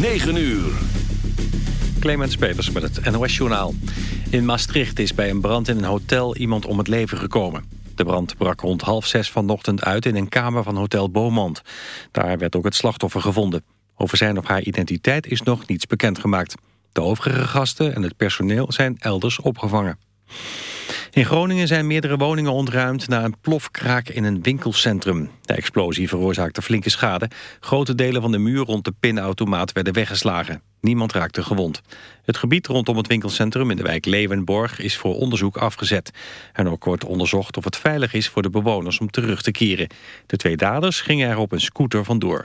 9 uur. Clemens Peters met het NOS-journaal. In Maastricht is bij een brand in een hotel iemand om het leven gekomen. De brand brak rond half zes vanochtend uit in een kamer van Hotel Beaumont. Daar werd ook het slachtoffer gevonden. Over zijn of haar identiteit is nog niets bekendgemaakt. De overige gasten en het personeel zijn elders opgevangen. In Groningen zijn meerdere woningen ontruimd na een plofkraak in een winkelcentrum. De explosie veroorzaakte flinke schade. Grote delen van de muur rond de pinautomaat werden weggeslagen. Niemand raakte gewond. Het gebied rondom het winkelcentrum in de wijk Leeuwenborg is voor onderzoek afgezet. En ook wordt onderzocht of het veilig is voor de bewoners om terug te keren. De twee daders gingen er op een scooter vandoor.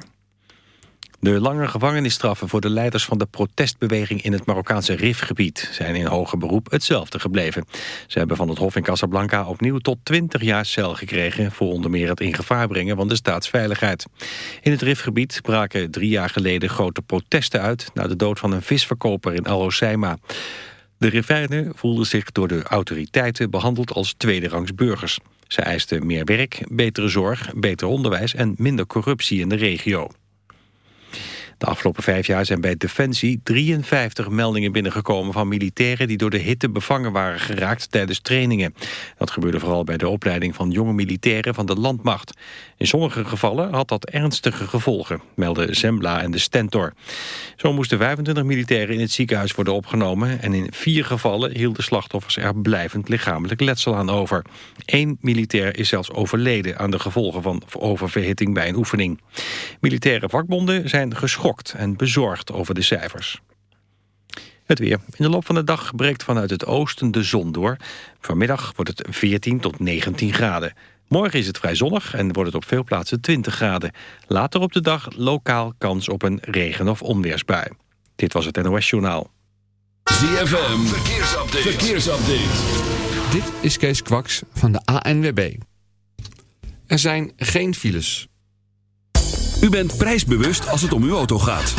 De lange gevangenisstraffen voor de leiders van de protestbeweging in het Marokkaanse Rifgebied zijn in hoger beroep hetzelfde gebleven. Ze hebben van het Hof in Casablanca opnieuw tot 20 jaar cel gekregen voor onder meer het in gevaar brengen van de staatsveiligheid. In het Rifgebied braken drie jaar geleden grote protesten uit na de dood van een visverkoper in Al Hoceima. De Rifijnen voelden zich door de autoriteiten behandeld als tweederangs burgers. Ze eisten meer werk, betere zorg, beter onderwijs en minder corruptie in de regio. De afgelopen vijf jaar zijn bij Defensie 53 meldingen binnengekomen van militairen die door de hitte bevangen waren geraakt tijdens trainingen. Dat gebeurde vooral bij de opleiding van jonge militairen van de landmacht. In sommige gevallen had dat ernstige gevolgen, melden Zembla en de Stentor. Zo moesten 25 militairen in het ziekenhuis worden opgenomen en in vier gevallen hielden slachtoffers er blijvend lichamelijk letsel aan over. Eén militair is zelfs overleden aan de gevolgen van oververhitting bij een oefening. Militaire vakbonden zijn geschokt en bezorgd over de cijfers. Het weer. In de loop van de dag breekt vanuit het oosten de zon door. Vanmiddag wordt het 14 tot 19 graden. Morgen is het vrij zonnig en wordt het op veel plaatsen 20 graden. Later op de dag lokaal kans op een regen- of onweersbui. Dit was het NOS Journaal. ZFM, verkeersupdate. verkeersupdate. Dit is Kees Kwaks van de ANWB. Er zijn geen files. U bent prijsbewust als het om uw auto gaat.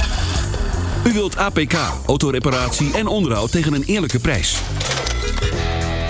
U wilt APK, autoreparatie en onderhoud tegen een eerlijke prijs.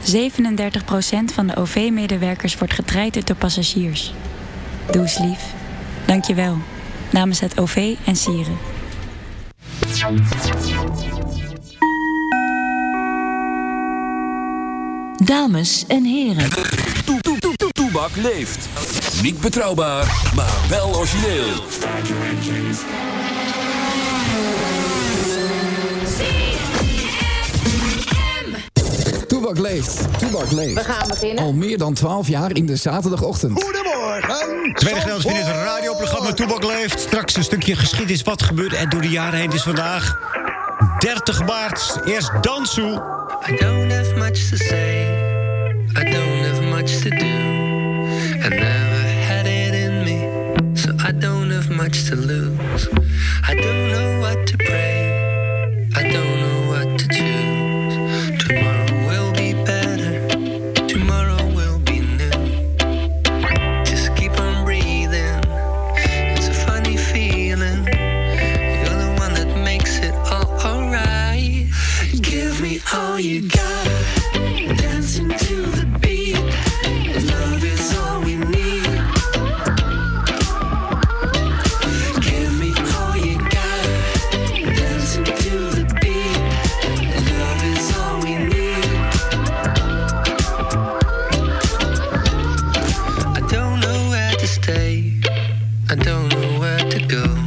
37% van de OV-medewerkers wordt getraind door passagiers. Doe eens lief. Dank je wel. Namens het OV en Sieren. Dames en heren. Toebak leeft. Niet betrouwbaar, maar wel origineel. Toebak leeft. Toebak leeft. We gaan beginnen. Al meer dan 12 jaar in de zaterdagochtend. Goedemorgen. Tweede gedeelte van dit radioprogramma Toebak leeft. Straks een stukje geschiedenis wat gebeurt en door de jaren heen. Het is vandaag 30 maart. Eerst Dansu. I don't have much to say. I don't have much to do. I never had it in me. So I don't have much to lose. I don't know what to pray. The I don't know where to go.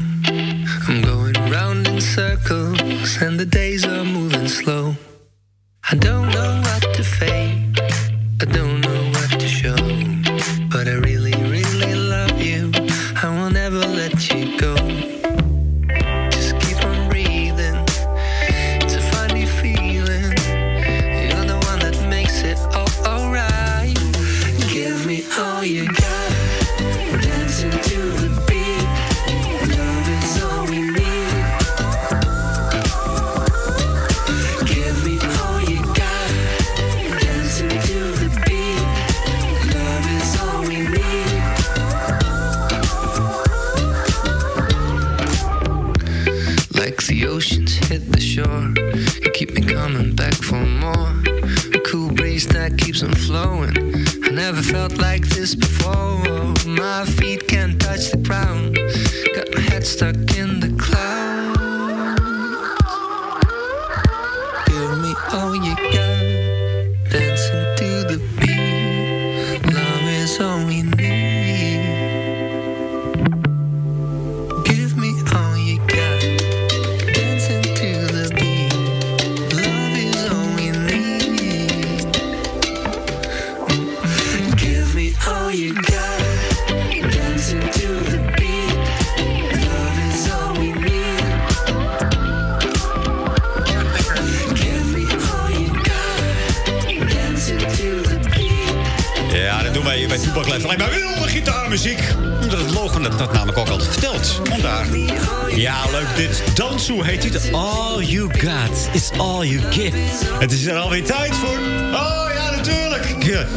All you got is all you give. Het is er alweer tijd voor. Oh ja, natuurlijk. Ja.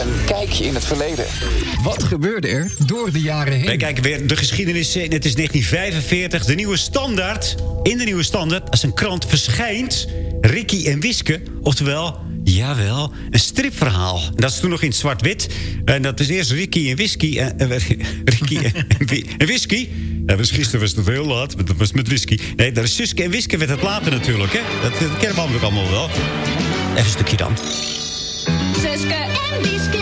Een kijkje in het verleden. Wat gebeurde er door de jaren heen? Wij kijken weer de geschiedenis in. Het is 1945, de nieuwe standaard. In de nieuwe standaard, als een krant verschijnt... Ricky en Wiske, oftewel... Jawel, een stripverhaal. Dat is toen nog in zwart-wit. En dat is eerst Ricky en Whisky. En, en- Ricky en, en Whisky. Ja, was gisteren was het heel laat. Dat was met whisky. Nee, dat is Suske en Wiske werd het later natuurlijk. Hè? Dat, dat kennen we allemaal wel. Even een stukje dan. Suske en Wiske.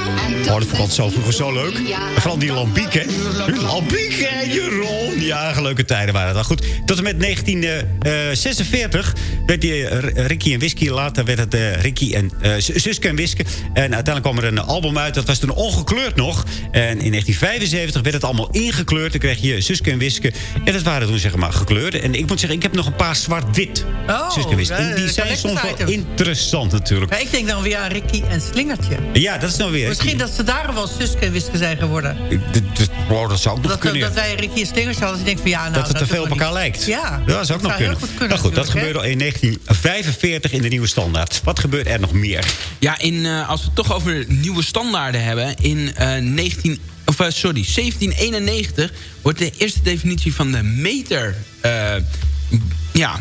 Oh, dat vond ik zo vroeger zo leuk. En vooral die lambiek, hè? Die lambiek, hè, Jeroen? Ja, leuke tijden waren dat. Goed, tot en met 1946 werd die eh, Ricky en Whisky. Later werd het eh, Ricky en eh, Suske en Wiske. En uiteindelijk kwam er een album uit. Dat was toen ongekleurd nog. En in 1975 werd het allemaal ingekleurd. Dan kreeg je Suske en Wiske. En dat waren toen zeg maar gekleurd. En ik moet zeggen, ik heb nog een paar zwart-wit Oh, Suske en Wiske. En eh, die zijn soms wel interessant natuurlijk. Maar ik denk dan weer aan Ricky en Slingertje. Ja, dat is nou weer... Misschien dat ze daarom wel Suske en Wiske zijn geworden. Dat, dat, wow, dat zou ook nog Dat, kunnen. dat wij Ricky en Slingertje hadden. Dus ik denk van ja, nou... dat het te veel op elkaar niet- lijkt. Ja, dat zou ook nog heel kunnen. goed kunnen nou goed, dat gebeurde in 1945 in de nieuwe standaard. Wat gebeurt er nog meer? Ja, in, eh, als we het toch over nieuwe standaarden hebben... in eh 19, of, eh, sorry, 1791 wordt de eerste definitie van de meter... eh, ja,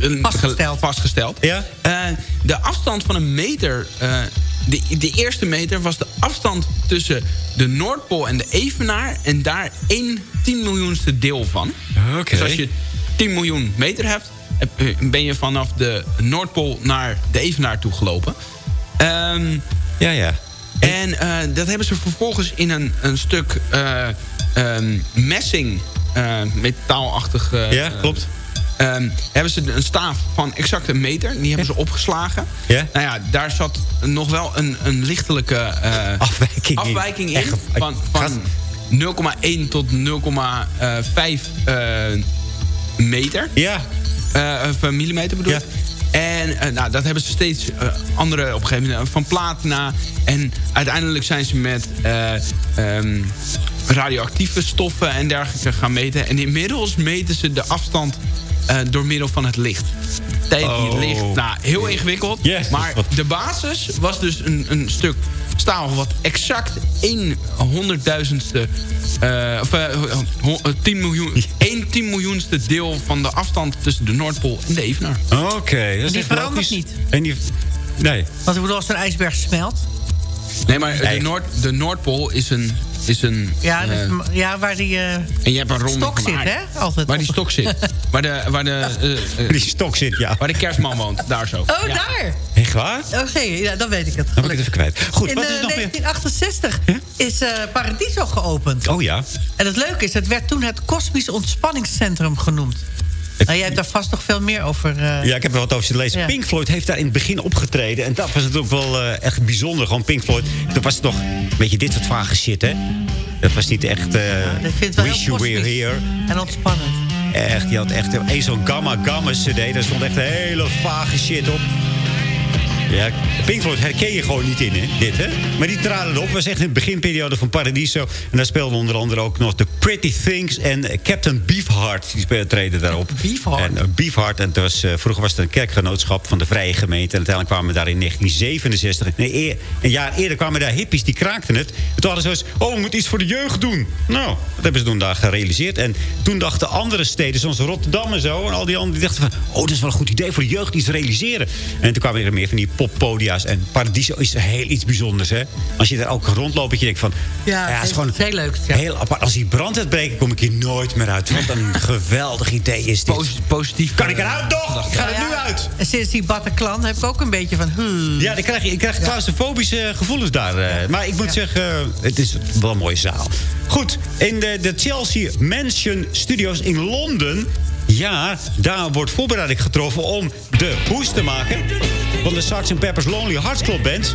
een- Vastgesteld. vastgesteld. Ja? Eh, de afstand van een meter... eh, de, de eerste meter was de afstand tussen de Noordpool en de Evenaar... en daar 1 10 miljoenste deel van. Oké. Dus als je 10 miljoen meter hebt... heb- eh, ben je vanaf de Noordpool naar de Evenaar toe gelopen. Ehm, Ja, ja. en eh, dat hebben ze vervolgens in een, een stuk eh, ehm, messing, eh, metaalachtig... eh, Ja, klopt. Ehm, hebben ze een staaf van exact een meter. Die hebben ze opgeslagen. Ja? Nou ja, daar zat nog wel een, een lichtelijke eh, Afwijking in. afwijking in. Echt, van van 0,1 tot 0,5 eh, meter. Ja. Eh, of millimeter bedoel Ja. ik. En nou, dat hebben ze steeds andere op een gegeven moment van platina. En uiteindelijk zijn ze met eh, ehm, radioactieve stoffen en dergelijke gaan meten. En inmiddels meten ze de afstand door middel van het licht. Tegen Oh. het licht. Nou, heel ingewikkeld. Yes, maar wat- de basis was dus een, een stuk staal wat exact 1 honderdduizendste... eh, of eh, ho- eh, 10 miljoen, 1 10 miljoenste deel van de afstand tussen de Noordpool en de Evenaar. Oké, dat is Die verandert logisch. niet. En die... Nee. Want ik bedoel, als een ijsberg smelt... Nee, maar de, Noord, de Noordpool is een... Is een Ja, eh, dus- ja waar die eh, en je hebt een ronde stok van zit, hè? Altijd. Waar die stok zit. waar de, waar de, eh, eh, Die stok zit, ja. waar de kerstman woont. Daar zo. Oh, Ja. daar! Echt waar? Oké, ja, dan weet ik het. Dan ben ik het even kwijt. Goed, In wat is nog meer? 1968 is eh, Paradiso geopend. Oh ja. En het leuke is, het werd toen het Kosmisch Ontspanningscentrum genoemd. Nou, jij hebt daar vast nog veel meer over. eh, Ja, ik heb er wat over zitten lezen. Ja. Pink Floyd heeft daar in het begin opgetreden. En dat was natuurlijk wel eh, echt bijzonder. Gewoon Pink Floyd. Toen was het toch een beetje dit soort vage shit, hè? Dat was niet echt... vind het wel Wish heel You Were. Here. En ontspannend. Echt, die had echt een zo'n Gamma Gamma CD. Daar stond echt hele vage shit op. Ja, Pink Floyd herken je gewoon niet in, hè? Dit, hè? Maar die traden erop. was echt in de beginperiode van Paradiso. En daar speelden onder andere ook nog The Pretty Things en Captain Beefheart. Die treden daarop. Beefheart? En uh, Beefheart. En was, eh, vroeger was het een kerkgenootschap van de Vrije Gemeente. En uiteindelijk kwamen daar in 1967... Nee, eer- een jaar eerder kwamen daar hippies, die kraakten het. En toen hadden ze zoiets... Oh, we moeten iets voor de jeugd doen. Nou, dat hebben ze toen daar gerealiseerd. En toen dachten andere steden, zoals Rotterdam en zo... en al die anderen, die dachten van... Oh, dat is wel een goed idee voor de jeugd iets realiseren. En toen kwamen er meer van die poppodia's. En Paradiso is heel iets bijzonders, hè. Als je daar ook rondloopt, dat je denkt van... Ja, het is gewoon heel leuk. Ja. heel apart. Als die brand uitbreekt, kom ik hier nooit meer uit. Wat een geweldig idee is dit. positief. Kan ik eruit nog? Ik ga er nu uit. En sinds die Bataclan heb ik ook een beetje van... hmm. Ja, dan krijg je, ik krijg claustrofobische gevoelens daar. eh. Maar ik moet zeggen, eh, het is wel een mooie zaal. Goed, in de, de Chelsea Mansion Studios in Londen... Ja, daar wordt voorbereiding getroffen om de hoes te maken... van de Sgt. Pepper's Lonely Hearts Club Band.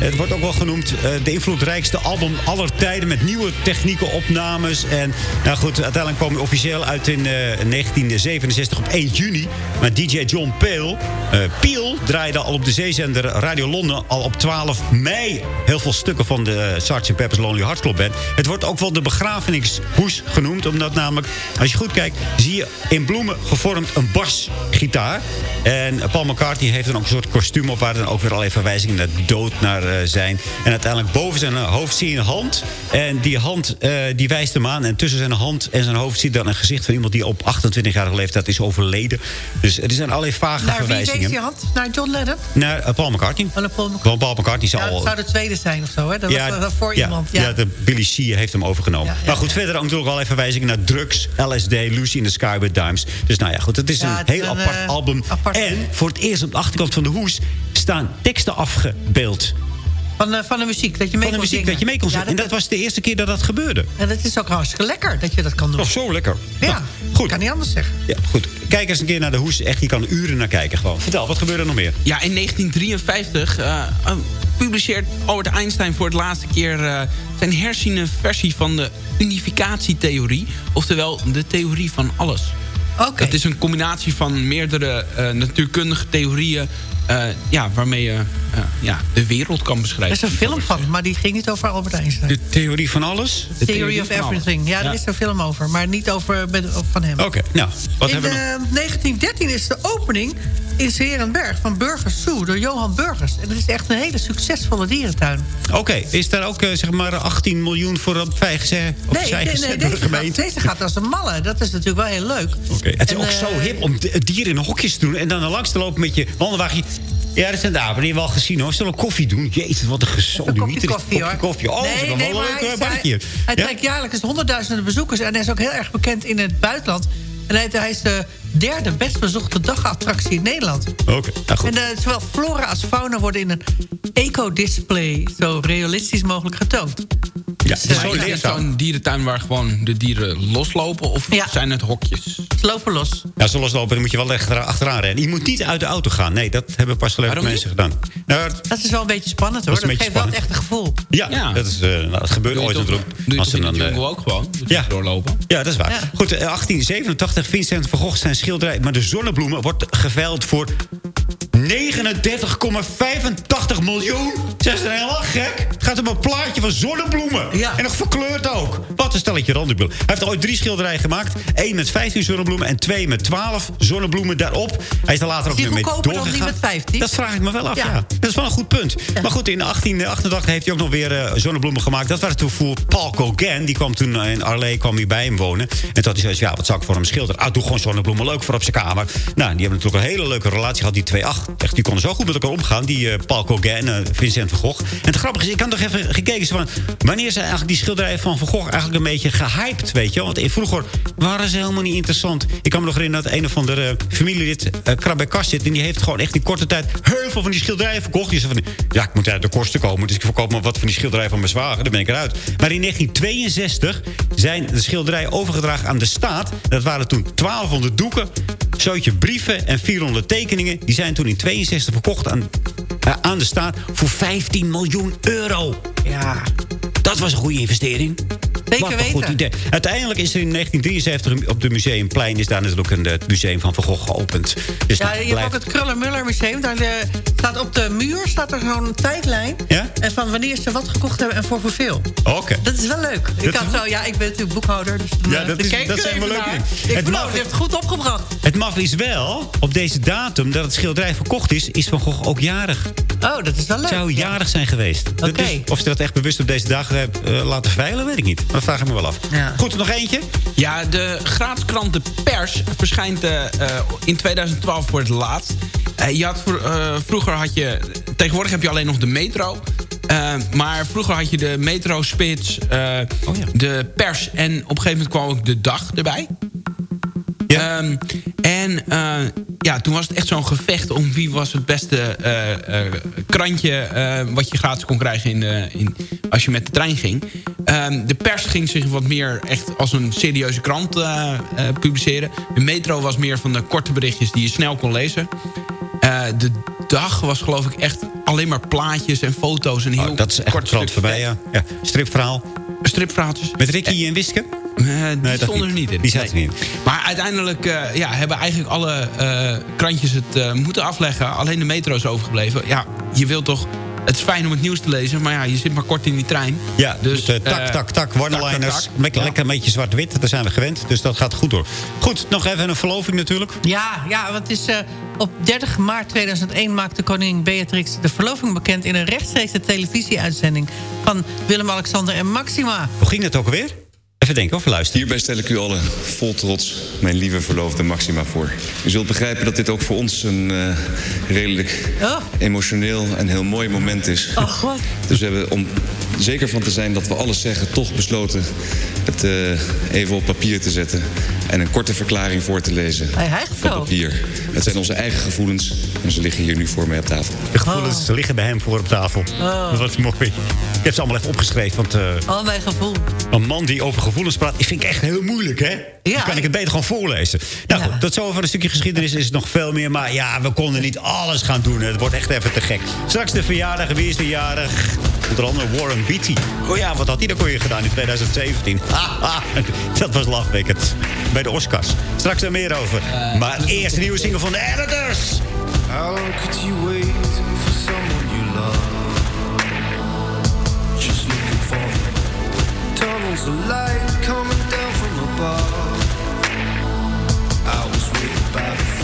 Het wordt ook wel genoemd eh, de invloedrijkste album aller tijden... met nieuwe technieken, opnames. En nou goed, uiteindelijk kwam hij officieel uit in eh, 1967 op 1 juni. Maar DJ John Peel, eh Peel draaide al op de zeezender Radio Londen... al op 12 mei heel veel stukken van de Sgt. Pepper's Lonely Hearts Club Band. Het wordt ook wel de begrafenishoes genoemd... omdat namelijk, als je goed kijkt, zie je in bloemen gevormd een basgitaar. En Paul McCartney heeft dan ook een soort kostuum op... waar dan ook weer al even verwijzingen naar dood naar eh, zijn. En uiteindelijk boven zijn hoofd zie je een hand. En die hand eh, die wijst hem aan. En tussen zijn hand en zijn hoofd zie je dan een gezicht van iemand... die op 28-jarige leeftijd is overleden. Dus er zijn allerlei vage Naar wie verwijzingen. wees die hand? Naar John Lennon? Naar eh, Paul McCartney. Oh, Paul McCartney. Want Paul McCartney zal Ja, al... dat zou de tweede zijn of zo, hè? Dat was voor ja, iemand. Ja, Ja. de Billy Sheehan heeft hem overgenomen. Maar goed, verder ook natuurlijk al even verwijzingen naar drugs, LSD, Lucy in the Sky with Dimes. Dus nou ja, goed, het is een heel een, apart album. apart- En voor het eerst op de achterkant van de hoes staan teksten afgebeeld. Van, eh, van de muziek, dat je mee Van de kon muziek zingen. dat je mee kon Ja, en dat was de eerste keer dat dat gebeurde. En dat is ook hartstikke lekker dat je dat kan doen. Zo lekker. Ja, Nou, goed. kan niet anders zeggen. Ja, goed. Kijk eens een keer naar de hoes. Echt, je kan uren naar kijken gewoon. Vertel, wat gebeurde er nog meer? Ja, in 1953 eh, eh, publiceert Albert Einstein voor het laatste keer... eh, zijn hersenenversie van de unificatietheorie. Oftewel, de theorie van alles. Oké. Dat is een combinatie van meerdere eh, natuurkundige theorieën... eh, ja, waarmee je eh, ja, de wereld kan Er beschrijven. is een film van, maar die ging niet over Albert Einstein. De theorie van alles? De Theory of. Everything. Ja, Ja. daar is een film over. Maar niet over met- van hem. Oké, nou, wat in hebben we nog? eh, 1913 is de opening in Serenberg van Burgers Zoo door Johan Burgers. En dat is echt een hele succesvolle dierentuin. Oké, is daar ook eh, zeg maar 18 miljoen voor opzij gezet? Nee, nee, nee, deze, gaat, gemeente? deze gaat als een malle. Dat is natuurlijk wel heel leuk. Oké, Het is En, ook eh, zo hip om d- dieren in hokjes te doen... en dan er langs te lopen met je wandelwagen. Ja, dat zijn de apen. Die hebben we al gezien hoor. Zullen we koffie doen? Jezus, wat een gezonde Een kopje koffie, hoor. koffie. Oh, dat is wel nee, een leuk hij, eh, is- barretje. hij, hij Ja? trekt jaarlijks honderdduizenden bezoekers. En hij is ook heel erg bekend in het buitenland. En hij, hij is de derde best bezochte dagattractie in Nederland. Oké, nou goed. En eh, zowel flora als fauna worden in een eco-display... zo realistisch mogelijk getoond. Ja, Dus, het is zo zo'n dierentuin waar gewoon de dieren loslopen? Of Ja. zijn het hokjes? Ze lopen los. Ja, zo loslopen, dan moet je wel echt achteraan- achteraan rennen. Je moet niet uit de auto gaan. Nee, dat hebben pas geleden mensen gedaan. Nou, Dat is wel een beetje spannend hoor. Dat Dat, is een beetje geeft wel echt een gevoel. ja, Ja. Dat, is, eh, nou, dat gebeurt ooit je Als ze in de dan, eh, ook gewoon? Dus ja. doorlopen? Ja, dat is waar. Ja. Goed, eh, 1887, Vincent van Gogh zijn maar de zonnebloemen wordt geveild voor 39,85 miljoen. Ze helemaal gek? Het gaat om een plaatje van zonnebloemen. Ja. En nog verkleurd ook. Wat een stelletje randenbloemen. Hij heeft ooit drie schilderijen gemaakt. Eén met 15 zonnebloemen en twee met 12 zonnebloemen daarop. Hij is er later ook Is die mee dan doorgegaan. die met 15? Dat vraag ik me wel af, ja. Ja. Dat is wel een goed punt. Maar goed, in 1888 heeft hij ook nog weer eh, zonnebloemen gemaakt. Dat waren toen voor Paul Gauguin. Die kwam toen in Arles kwam hij bij hem wonen. En toen had hij zoiets, ja, wat zou ik voor hem schilderen? Ah, doe gewoon zonnebloemen, leuk voor op zijn kamer. Nou, die hebben natuurlijk een hele leuke relatie gehad, die twee. Ach, echt, die konden zo goed met elkaar omgaan. Die eh, Paul Gauguin en Vincent van Gogh. En het grappige is, ik had toch even gekeken van... wanneer zijn eigenlijk die schilderijen van Van Gogh eigenlijk een beetje gehyped, weet je? Want vroeger waren ze helemaal niet interessant. Ik kan me nog herinneren dat een of andere eh, familielid uh, krab bij kast zit... en die heeft gewoon echt in korte tijd heel veel van die schilderijen verkocht. Die zei van, ja, ik moet uit de kosten komen... dus ik verkoop maar wat van die schilderijen van mijn zwager. Dan ben ik eruit. Maar in 1962 zijn de schilderijen overgedragen aan de staat. Dat waren toen 1200 doeken, zootje brieven en 400 tekeningen. Die zijn toen in 62 verkocht aan, uh, aan de staat voor 15 miljoen euro. Ja. Dat was een goede investering. Zeker Wat een goed weten. idee. Uiteindelijk is er in 1973 op de Museumplein... is daar natuurlijk een, het museum van Van Gogh geopend. Dus Ja, je hebt ook het Kruller-Muller Museum. Daar eh, staat op de muur staat er zo'n tijdlijn. Ja? En van wanneer ze wat gekocht hebben en voor hoeveel. Oké. Dat is wel leuk. Ik had zo, ja, ik ben natuurlijk boekhouder. Dus dan, Ja, eh, dat is- dat zijn wel dingen. Ik Het heeft het goed opgebracht. Het maf is wel, op deze datum dat het schilderij verkocht is... is Van Gogh ook jarig. Oh, dat is wel leuk. Zou jarig zijn geweest. Oké. of ze dat echt bewust op deze dag hebben eh, laten veilen, weet ik niet. Dat vraag ik me wel af. Goed, nog eentje? Ja, de gratis krant De Pers verschijnt eh, eh, in 2012 voor het laatst. Eh, je had voor, eh, vroeger had je... Tegenwoordig heb je alleen nog de metro. Maar vroeger had je de metro, spits, eh, de pers... en op een gegeven moment kwam ook de dag erbij. Ehm, en eh, ja, toen was het echt zo'n gevecht om wie was het beste eh, eh, krantje... wat je gratis kon krijgen in de, in, als je met de trein ging. Ehm, de pers ging zich wat meer echt als een serieuze krant publiceren. De metro was meer van de korte berichtjes die je snel kon lezen. De dag was geloof ik echt alleen maar plaatjes en foto's. En heel Oh, dat is echt kort krant stuk voorbij, ja. ja. Stripverhaal. Stripverhaaltjes. Met Ricky en Wiske? Nee, die stonden er niet in. Die zaten er niet in. Maar uiteindelijk eh, ja, hebben eigenlijk alle eh, krantjes het eh, moeten afleggen. Alleen de metro is overgebleven. Ja, je wilt toch... Het is fijn om het nieuws te lezen, maar ja, je zit maar kort in die trein. Ja, Dus, dus tak, eh, tak, tak, one-liners. tak. Lekker, Ja. lekker een beetje zwart-wit, daar zijn we gewend. Dus dat gaat goed door. Goed, nog even een verloving natuurlijk. Ja, ja, want is, eh, op 30 maart 2001 maakte koningin Beatrix de verloving bekend... in een rechtstreekse televisieuitzending van Willem-Alexander en Maxima. Hoe ging dat ook alweer? Even denken of luisteren. Hierbij stel ik u allen vol trots mijn lieve verloofde Maxima voor. U zult begrijpen dat dit ook voor ons een eh, redelijk Oh. emotioneel en heel mooi moment is. Oh, god. Dus we hebben om zeker van te zijn dat we alles zeggen... toch besloten het eh, even op papier te zetten... en een korte verklaring voor te lezen Hij hijgt zo. papier. Het zijn onze eigen gevoelens en ze liggen hier nu voor mij op tafel. De gevoelens liggen bij hem voor op tafel. Oh. Wat mooi. Ik heb ze allemaal even opgeschreven. Want eh, Al mijn gevoel. een man die over gevoelens praat... die vind ik echt heel moeilijk, hè? Dan kan ik het beter gewoon voorlezen. Nou goed, tot zover een stukje geschiedenis is het nog veel meer. Maar ja, we konden niet alles gaan doen. Het wordt echt even te gek. Straks de verjaardag. Wie is de jarig? Onder andere Warren Beatty. Oh ja, wat had hij dan kon je gedaan in 2017? Haha, dat was lachwekkend. Bij de Oscars. Straks daar meer over. maar eerst een nieuwe single van de Editors. How long could you wait for someone you love? Just looking for tunnels of light coming down from above. I was waiting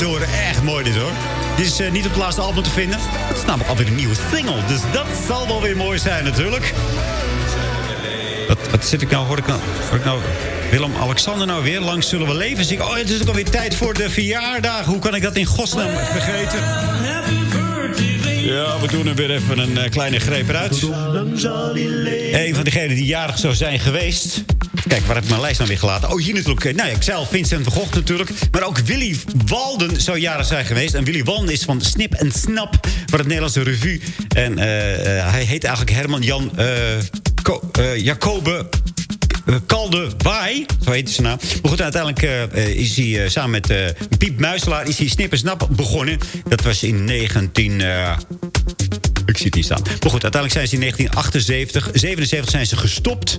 Echt mooi dit hoor. Dit is eh, niet op het laatste album te vinden. Het is namelijk alweer een nieuwe single. Dus dat zal wel weer mooi zijn natuurlijk. Wat, wat zit ik nou? Hoor ik nou, hoor ik nou Willem-Alexander nou weer? Langs zullen we leven? Zie ik, oh, het is ook alweer tijd voor de verjaardag. Hoe kan ik dat in godsnaam vergeten? Ja, we doen er weer even een eh, kleine greep eruit. Een van degenen die jarig zou zijn geweest. Kijk, waar heb ik mijn lijst nou weer gelaten? Oh, hier natuurlijk. eh, Nou ja, ik zei al, Vincent van Gogh natuurlijk. Maar ook Willy Walden zou jarig zijn geweest. En Willy Walden is van Snip en Snap van het Nederlandse Revue. En eh, eh, hij heet eigenlijk Herman Jan eh, Jacobe Kalde zo heet zijn naam. Maar goed, uiteindelijk is hij samen met eh, Piep Muiselaar... is hij Snip en Snap begonnen. Dat was in 19... ik zie het niet staan. Maar goed, uiteindelijk zijn ze in 1978, 77 zijn ze gestopt.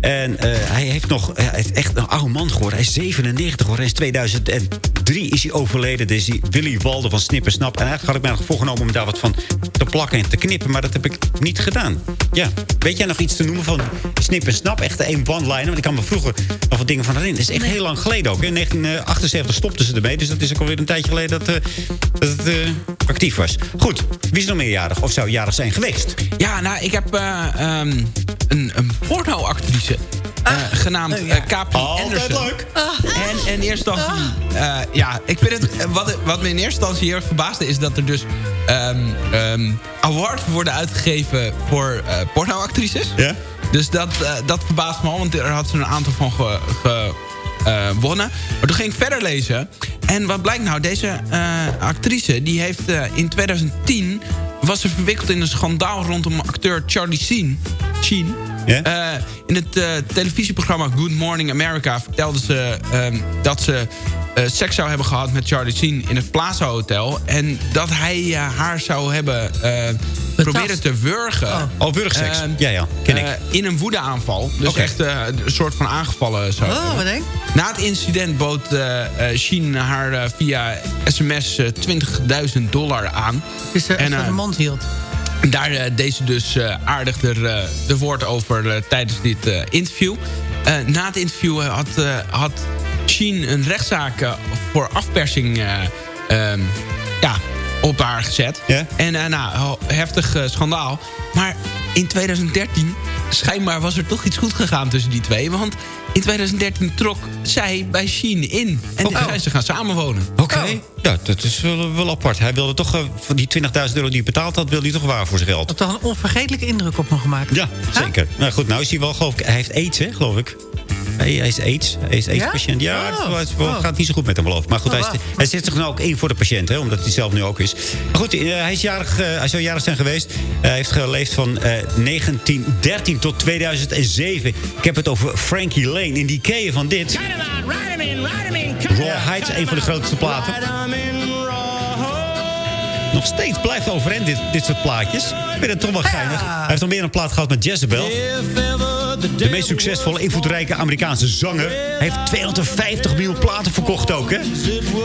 En eh, hij heeft nog, hij heeft echt een oude man geworden. Hij is 97 geworden. Hij is 2003 is hij overleden. Dus die Willy Walden van Snip en Snap. En eigenlijk had ik mij nog voorgenomen om daar wat van te plakken en te knippen. Maar dat heb ik niet gedaan. Ja, weet jij nog iets te noemen van Snip en Snap? Echt een one-liner. Want ik kan me vroeger nog wat dingen van herinneren. Dat is echt heel lang geleden ook. In 1978 stopten ze ermee. Dus dat is ook alweer een tijdje geleden dat, eh, dat het eh, actief was. Goed, wie is nog meerjarig? Of zou jarig zijn geweest? Ja, nou, ik heb eh, ehm, een, een porno-actrice eh, genaamd eh Kapi Altijd Anderson. leuk. En in eerste instantie... eh, ja, ik vind het... Wat, wat me in eerste instantie heel erg verbaasde... is dat er dus ehm, awards worden uitgegeven voor pornoactrices. Ja? Dus dat, dat verbaast me al, want er had ze een aantal van ge- ge- eh, wonnen. Maar toen ging ik verder lezen. En wat blijkt nou? Deze actrice die heeft in 2010... was ze verwikkeld in een schandaal rondom acteur Charlie Sheen. Sheen. Eh, in het eh, televisieprogramma Good Morning America vertelde ze ehm, dat ze eh, seks zou hebben gehad met Charlie Sheen in het Plaza Hotel. En dat hij haar zou hebben eh, proberen te wurgen. Oh, wurgseks. Ehm, Ja, ja, ken ik. in een woedeaanval. Dus echt eh, een soort van aangevallen zou Oh, wat denk Na het incident bood Sheen haar via sms eh, 20.000 dollar aan. Dus uh, En, als eh, de mond hield. Daar eh, deed ze dus eh, aardig er, eh, de woord over tijdens dit interview. Na het interview had, had Sheen een rechtszaak voor afpersing eh, ehm, ja, op haar gezet. En nou, heftig schandaal. Maar in 2013, schijnbaar was er toch iets goed gegaan tussen die twee. Want in 2013 trok zij bij Sheen in. En Oh. zijn ze gaan samenwonen. Oké. Ja, dat is wel, wel apart. Hij wilde toch, eh, van die 20.000 euro die hij betaald had... wilde hij toch waar voor zijn geld. Dat toch een onvergetelijke indruk op me gemaakt. Ja, zeker. Nou goed, nou is hij wel, geloof ik... Hij heeft aids, hè, geloof ik. Hij, hij is aids. Hij is aids-patiënt. Ja, Ja? het, Oh. Oh. gaat niet zo goed met hem, geloof ik. Maar goed, Oh, hij, is- wauw. hij zet zich nou ook in voor de patiënt, hè, omdat hij zelf nu ook is. Maar goed, eh, hij, is jarig, eh, hij zou jarig zijn geweest. hij heeft geleefd van eh, 1913 tot 2007. Ik heb het over Frankie Lane. In die keeën van dit... Raw Heights, een van de grootste platen. Nog steeds blijft overeind dit, dit soort plaatjes. Ik vind het toch wel geinig. Hij heeft nog meer een plaat gehad met Jezebel. De meest succesvolle, invloedrijke Amerikaanse zanger. Hij heeft 250 miljoen platen verkocht ook, hè?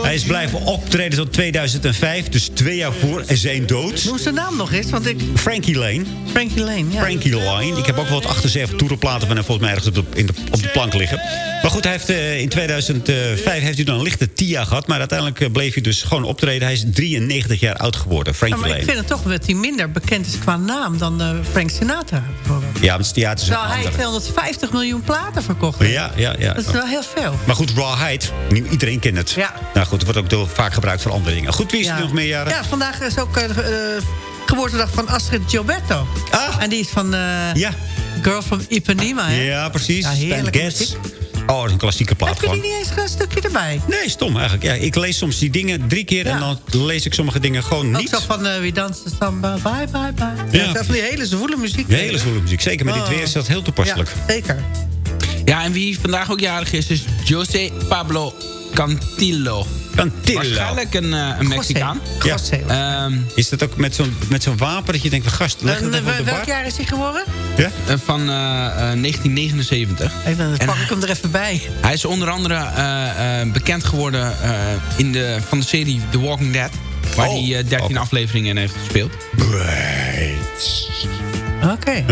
Hij is blijven optreden tot 2005, dus twee jaar voor zijn dood. Noem zijn naam nog eens, want ik... Frankie Lane. Frankie Lane, ja. Frankie Lane. Ik heb ook wel wat 78 toerenplaten van hem volgens mij ergens op de, in de, op de plank liggen. Maar goed, hij heeft, eh, in 2005 heeft hij dan een lichte TIA gehad. Maar uiteindelijk eh, bleef hij dus gewoon optreden. Hij is 93 jaar oud geworden, Ja, Frankie maar ik Lane. vind het toch dat hij minder bekend is qua naam dan eh, Frank Sinatra. bijvoorbeeld. Ja, want theater is een ander. 250 miljoen platen verkocht. Ja, ja, ja. Dat is wel heel veel. Maar goed, Rawhide, niet iedereen kent het. Ja. Nou goed, het wordt ook door, vaak gebruikt voor andere dingen. Goed, wie is er Ja. nog meer jaren? Ja, vandaag is ook eh, geboortedag van Astrid Gilberto. Ah. En die is van eh, Ja. Girl from Ipanema. Hè? Ja, precies. Ja, muziek. Oh, dat is een klassieke plaat Heb je gewoon. die niet eens een stukje erbij? Nee, stom eigenlijk. Ja, ik lees soms die dingen drie keer en dan lees ik sommige dingen gewoon Ook niet. zo van eh, Wie danst de samba, bye bye bye. Ja. Ja. Van die hele zwoele muziek. De hele zwoele muziek. Zeker met dit Oh. weer is dat heel toepasselijk. Ja, zeker. Ja, en wie vandaag ook jarig is, is José Pablo Cantillo. Cantillo. Waarschijnlijk een, eh, een Mexicaan. Ja. Ehm, Is dat ook met zo'n met zo'n wapen dat je denkt, van gast, leg het eh, even op de welk bar? jaar is hij geworden? Ja? eh, van eh, eh, 1979. Even, dan pak ik hem er even bij. Hij is onder andere eh, eh, bekend geworden eh, in de, van de serie The Walking Dead. Waar Oh, hij eh, 13 afleveringen in heeft gespeeld. Right. Oké.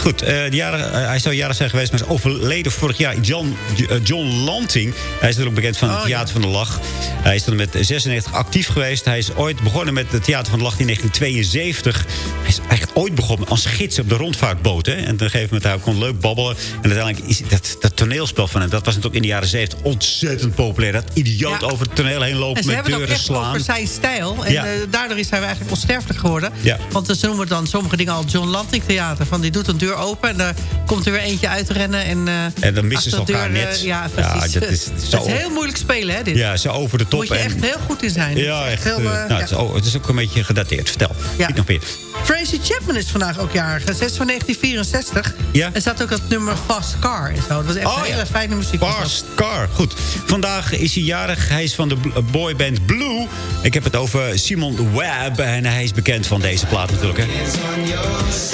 Goed, eh, de jaren, eh, hij zou jarig zijn geweest, maar is overleden vorig jaar. John, eh, John Lanting. Hij is natuurlijk bekend van het Oh, Theater van de Lach. Hij is toen met 96 actief geweest. Hij is ooit begonnen met het Theater van de Lach in 1972. Hij is eigenlijk ooit begonnen als gids op de rondvaartboot. Hè? En op een gegeven moment hij kon leuk babbelen. En uiteindelijk is dat, dat toneelspel van hem... dat was natuurlijk in de jaren 70 ontzettend populair. Dat idioot Ja. over het toneel heen En lopen met het ook deuren echt slaan. over zijn stijl. En Ja. eh, daardoor is hij eigenlijk onsterfelijk geworden. Ja. Want eh, ze noemen dan sommige dingen al John Lanting Theater. Van die doet een deur open en daar komt er weer eentje uitrennen. En, eh, En dan missen ze elkaar deur, net. ja, precies. dat is zo- Het is heel moeilijk spelen, hè, dit. Ja, zo over de top. Moet je en- echt heel goed in zijn. Ja, echt. heel, nou, het, is, het is ook een beetje gedateerd. Vertel. Ja. Niet nog meer. Tracy Chapman is vandaag ook jarig. Ze is van 1964. Ja. Er staat ook dat nummer Fast Car en zo. Dat was echt Oh, een ja. hele fijne muziek. Fast Car. Goed. Vandaag is hij jarig. Hij is van de bl- boyband Blue. Ik heb het over Simon Webb. En hij is bekend van deze plaat natuurlijk. Hè?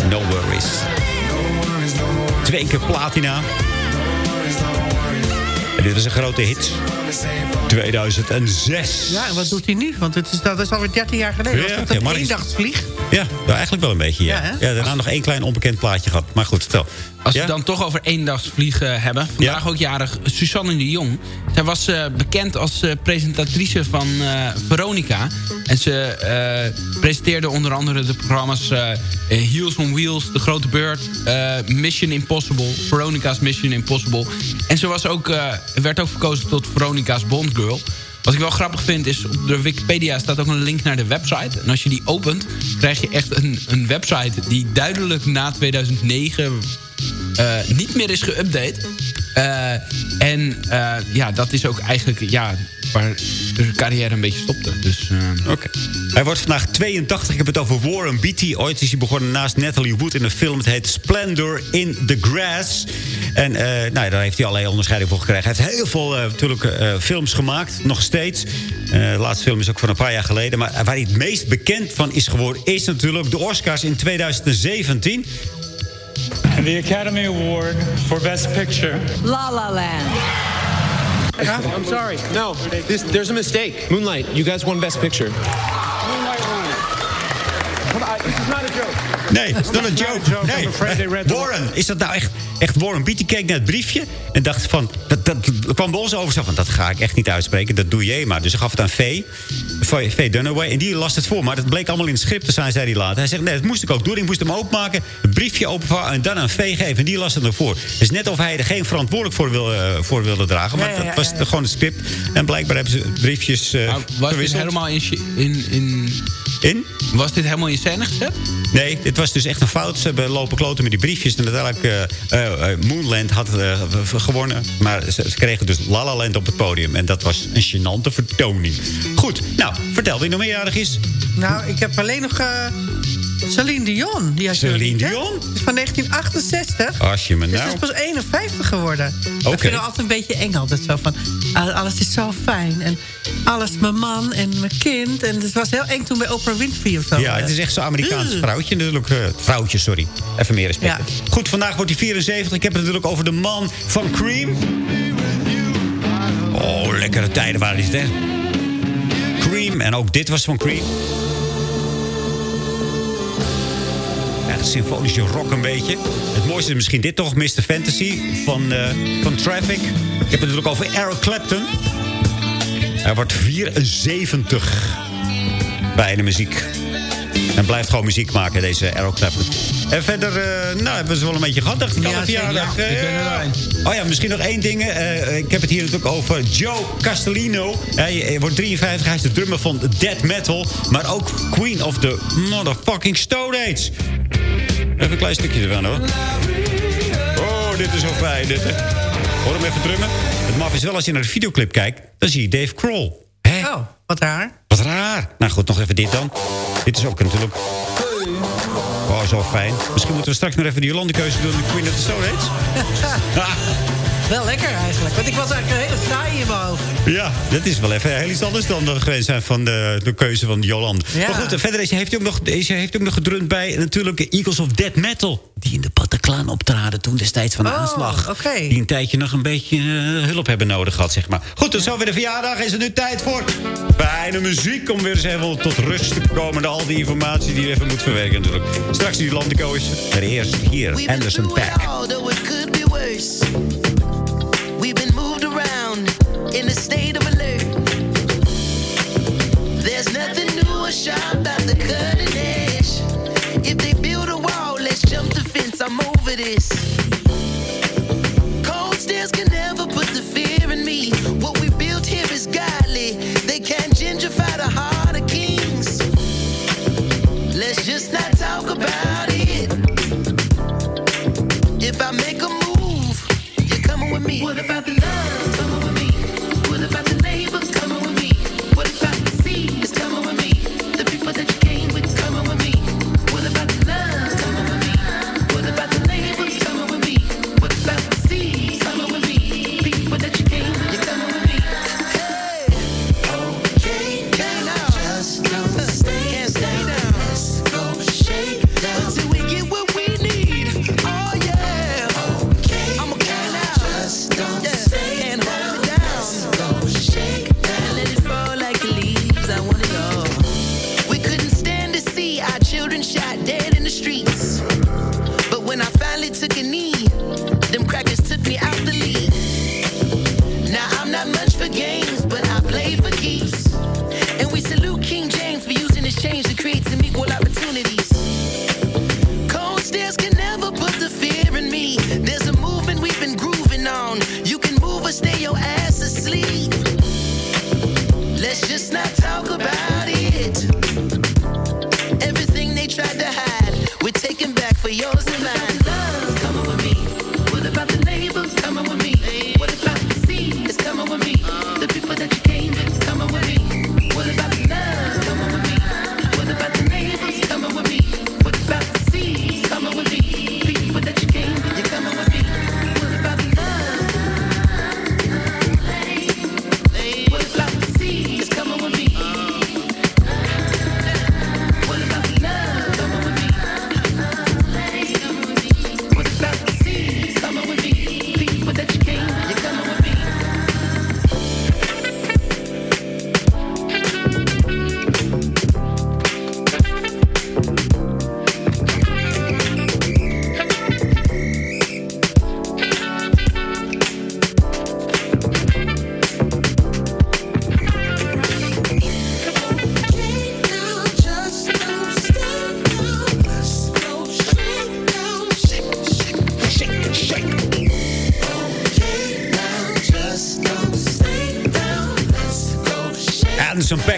No Worries. Twee keer platina. Dit is een grote hit. 2006. Ja, en wat doet hij nu? Want het is, dat is alweer 13 jaar geleden. Ja, was het oké, een? Ja, nou, eigenlijk wel een beetje, ja. Ja, Ja, daarna nog één klein onbekend plaatje gehad. Maar goed, vertel. Als ja? we dan toch over eendagsvliegen hebben. Vandaag ook jarig Suzanne de Jong. Zij was eh, bekend als eh, presentatrice van eh, Veronica. En ze presenteerde onder andere de programma's Heels on Wheels, De Grote Beurt, Mission Impossible, Veronica's Mission Impossible. En ze was ook, werd ook verkozen tot Veronica's Bond Girl. Wat ik wel grappig vind is, op de Wikipedia staat ook een link naar de website. En als je die opent, krijg je echt een, een website die duidelijk na 2009 eh, niet meer is geüpdate. Eh, en eh, ja, dat is ook eigenlijk ja, waar de carrière een beetje stopte. Dus, eh, Oké. Hij wordt vandaag 82. Ik heb het over Warren Beatty. Ooit is hij begonnen naast Natalie Wood in een film. Het heet Splendor in the Grass. En eh, nou, daar heeft hij allerlei onderscheidingen voor gekregen. Hij heeft heel veel eh, natuurlijk, eh, films gemaakt. Nog steeds. Eh, de laatste film is ook van een paar jaar geleden. Maar waar hij het meest bekend van is geworden... is natuurlijk de Oscars in 2017. And the Academy Award for Best Picture. La La Land. I'm sorry. No, this, there's a mistake. Moonlight, you guys won Best Picture. Moonlight Moonlight. This is not a joke. Nee, het is not a joke. Nee. Warren, is dat nou echt, echt Warren Beatty keek naar het briefje en dacht van... Dat, dat kwam bij ons over zo van, dat ga ik echt niet uitspreken. Dat doe jij maar. Dus hij gaf het aan Vee Vee Dunaway. En die las het voor, maar dat bleek allemaal in het script te zijn, zei hij later. Hij zegt, nee, dat moest ik ook doen. Ik moest hem openmaken, het briefje openvouwen en dan aan Vee geven. En die las het nog voor. Het is net of hij er geen verantwoordelijk voor, wil, eh, voor wilde dragen. Maar Ja, ja, dat was gewoon het script. En blijkbaar hebben ze briefjes eh maar was gewisseld. helemaal in, in, in... In? Was dit helemaal in scène gezet? Nee, dit was dus echt een fout. Ze hebben lopen kloten met die briefjes. En uiteindelijk eh, Moonland had eh, v- gewonnen. Maar ze, ze kregen dus La La Land op het podium. En dat was een gênante vertoning. Goed, nou, vertel wie nog meerjarig is. Nou, ik heb alleen nog eh, Celine Dion. Die had je Celine niet? Dion? Die is van 1968. Als je me Dus nou... ze is pas 51 geworden. Oké. Ik vind het altijd een beetje eng. Altijd zo van, ah, alles is zo fijn. En alles mijn man en mijn kind. En het was heel eng toen bij Oprah Winfrey of zo. Ja, het is echt zo'n Amerikaans vrouwtje. Natuurlijk, eh, vrouwtje, sorry. Even meer respect. Ja. Goed, vandaag wordt hij 74. Ik heb het natuurlijk over de man van Cream. Oh, lekkere tijden waren dit, hè? Cream. En ook dit was van Cream. Ja, dat symfonische rock een beetje. Het mooiste is misschien dit toch, Mr. Fantasy van, eh, van Traffic. Ik heb het natuurlijk over Eric Clapton. Hij wordt 74 bij de muziek. En blijft gewoon muziek maken, deze Eric Clapton. En verder, eh, nou, hebben we ze wel een beetje gehad, dacht ik. Ja, verjaardag. Eh, ik ben er Oh ja, misschien nog één ding. Eh, ik heb het hier natuurlijk over Joe Castellino. Hij, hij wordt 53, hij is de drummer van Dead Metal. Maar ook Queen of the motherfucking Stone Age. Even een klein stukje ervan, hoor. Oh, dit is zo fijn, dit, hè. Hoor hem even drummen. Het maf is wel, als je naar de videoclip kijkt... dan zie je Dave Kroll. Hè? Oh, wat raar. Wat raar. Nou goed, nog even dit dan. Dit is ook natuurlijk... Oh, zo fijn. Misschien moeten we straks nog even die Jolande-keuze doen... in Queen of the Stone Age. Wel lekker eigenlijk. Want ik was eigenlijk een hele saai in mijn hoofd. Ja, dat is wel even heel iets anders dan de geweest zijn van de, de keuze van Jolande. Ja. Maar goed, verder is, heeft hij ook nog, is, heeft ook nog gedrund bij natuurlijk de Eagles of Dead Metal. Die in de Bataclan optraden toen destijds van de Oh, aanslag. Die een tijdje nog een beetje eh, hulp hebben nodig gehad, zeg maar. Goed, tot zover de verjaardag. Is het nu tijd voor fijne muziek om weer eens even tot rust te komen. Na al die informatie die je even moet verwerken natuurlijk. Straks die landenkoos. Maar eerst hier, Anderson Paak. State of alert. There's nothing new or sharp about the cutting edge. If they build a wall, let's jump the fence. I'm over this. Cold stairs can never put the fear in me. What we built here is godly. They can't gentrify the heart of kings. Let's just not talk about it. If I make a move, you're coming with me. What about the love?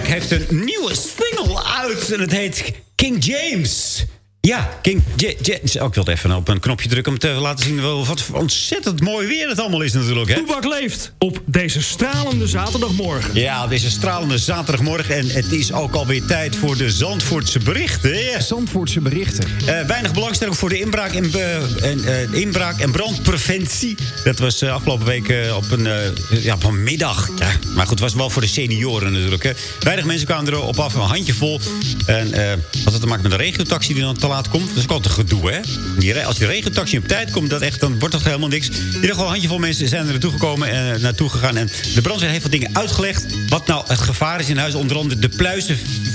Heeft een nieuwe single uit. En het heet King James. Ja, King James. Oh, ik wilde even op een knopje drukken om te laten zien... wel wat voor ontzettend mooi weer het allemaal is natuurlijk. Hè? Toebak leeft op deze stralende zaterdagmorgen. Ja, deze stralende zaterdagmorgen. En het is ook alweer tijd voor de Zandvoortse berichten. Zandvoortse berichten. Eh, weinig belangstelling voor de inbraak en, en, eh, inbraak en brandpreventie. Dat was eh, afgelopen week op, een, eh, ja, op een middag. Ja, maar goed, het was wel voor de senioren natuurlijk. Hè. Weinig mensen kwamen erop af, een handjevol. En eh had het te maken met een regiotaxi die dan te laat komt. Dat is ook altijd gedoe, hè? Die, als die regiotaxi op tijd komt, dat echt, dan wordt dat helemaal niks. In ieder geval, een handjevol mensen zijn er naartoe gekomen en naartoe gegaan. En de brandweer heeft wat dingen uitgelegd. Wat nou het gevaar is in huis. Onder andere de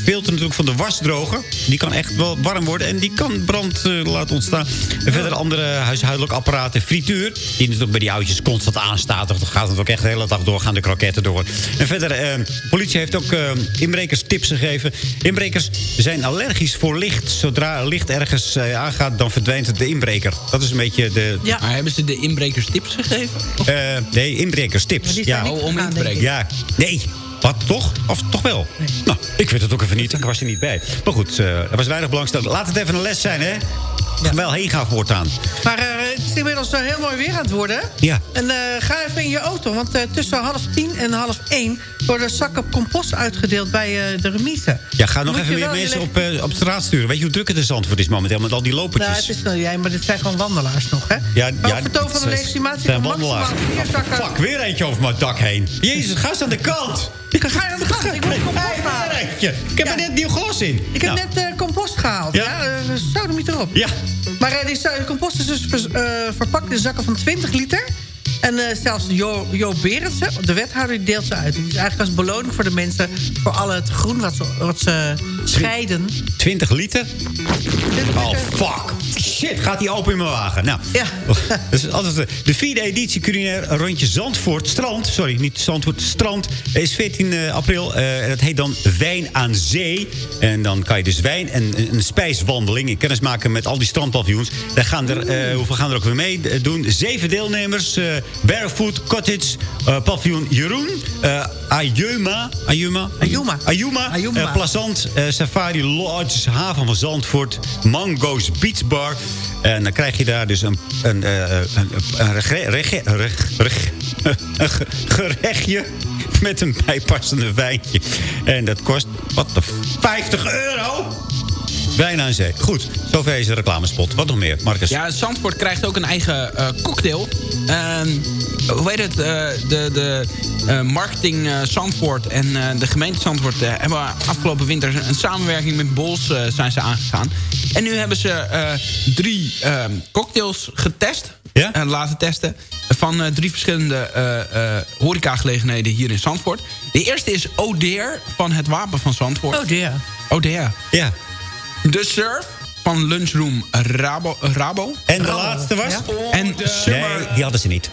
pluizenfilter natuurlijk van de wasdroger. Die kan echt wel warm worden en die kan brand eh, laten ontstaan. En verder andere huishoudelijke apparaten. Frituur, die natuurlijk bij die oudjes constant aanstaat. Dat gaat het ook echt de hele dag door, gaan de kroketten door. En verder, eh, de politie heeft ook eh, inbrekers tips gegeven. Inbrekers zijn allergisch voor licht. Zodra licht ergens eh, aangaat, dan verdwijnt de inbreker. Dat is een beetje de... Ja. Maar hebben ze de inbrekers tips gegeven? Eh, nee, inbrekers tips. Zijn ja. niet om in te breken. Ja, nee. Wat, toch? Of toch wel? Nou, ik weet het ook even niet. Ik was er niet bij. Maar goed, eh, er was weinig belangstelling. Laat het even een les zijn, hè? Wel heen gaan voortaan. Maar eh, het is inmiddels eh, heel mooi weer aan het worden. Ja. En eh, ga even in je auto, want tussen half tien en half één... worden zakken compost uitgedeeld bij de remise. Ja, ga nog Moet even je meer mensen op, op straat sturen. Weet je hoe druk het in Zandvoort is momenteel met al die Nou, lopertjes? het is wel jij, maar dit zijn gewoon wandelaars nog, hè? Ja, Maar ja, van zijn- legitimatie van wandelaars. vier zakken... Fuck, weer eentje over mijn dak heen. Jezus, ga eens aan de kant. Ik ga aan de kant, ik moet compost Hey, Ik heb er net nieuw glas in. Ik heb Nou, net eh, compost gehaald. Ja? Ja, ja uh, niet erop. Ja. Maar eh, die compost is dus vers- eh, verpakt in zakken van 20 liter. En eh, zelfs Jo, jo Berendsen, de wethouder, deelt ze uit. Die is eigenlijk als beloning voor de mensen... voor al het groen wat ze, wat ze scheiden. 20 liter? Oh, fuck. Shit, gaat die open in mijn wagen. Nou, Ja. is altijd de, de vierde editie culinair rondje Zandvoort. Strand, sorry, niet Zandvoort, Strand. is 14 april. eh, en dat heet dan Wijn aan Zee. En dan kan je dus wijn en een, spijswandeling... in kennis maken met al die strandpaviljoens. Daar gaan er, eh, hoeveel gaan er ook weer mee eh, doen? Zeven deelnemers. eh Barefoot, Cottage, eh, paviljoen Jeroen... eh Ayuma, Ayuma, Ayuma. Ayuma, Ayuma. eh, Plazant, eh, Safari Lodge, Haven van Zandvoort, Mango's Beach Bar. En dan krijg je daar dus een, een, eh, een, een, gerechtje met een bijpassende wijntje. En dat kost, wat de 50 euro? Wijn aan zee. Goed, zover is de reclamespot. Wat nog meer, Marcus? Ja, Zandvoort krijgt ook een eigen eh, cocktail. Ehm, hoe heet het? eh, de de eh, marketing eh, Zandvoort en eh, de gemeente Zandvoort... eh, hebben afgelopen winter een samenwerking met Bols eh, zijn ze aangegaan. En nu hebben ze eh, drie eh, cocktails getest. en laten testen. Van eh, drie verschillende eh eh horecagelegenheden hier in Zandvoort. De eerste is Odeer van het Wapen van Zandvoort. Dear. Odeer. Ja. De Surf van Lunchroom Rabo. Rabo. En de laatste was? En Summer... Nee, die hadden ze niet.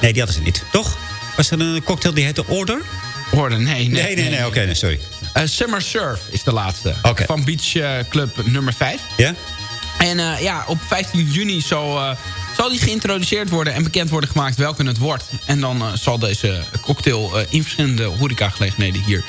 Nee, die hadden ze niet. Toch? Was er een cocktail die heette Order? Order, nee. Nee, Nee, nee, nee. Oké, nee, sorry. Eh, Summer Surf is de laatste. Van Beach eh, Club nummer 5. Ja? En eh, ja, op 15 juni eh, zal die geïntroduceerd worden... en bekend worden gemaakt welke het wordt. En dan eh, zal deze cocktail eh, in verschillende horecagelegenheden hier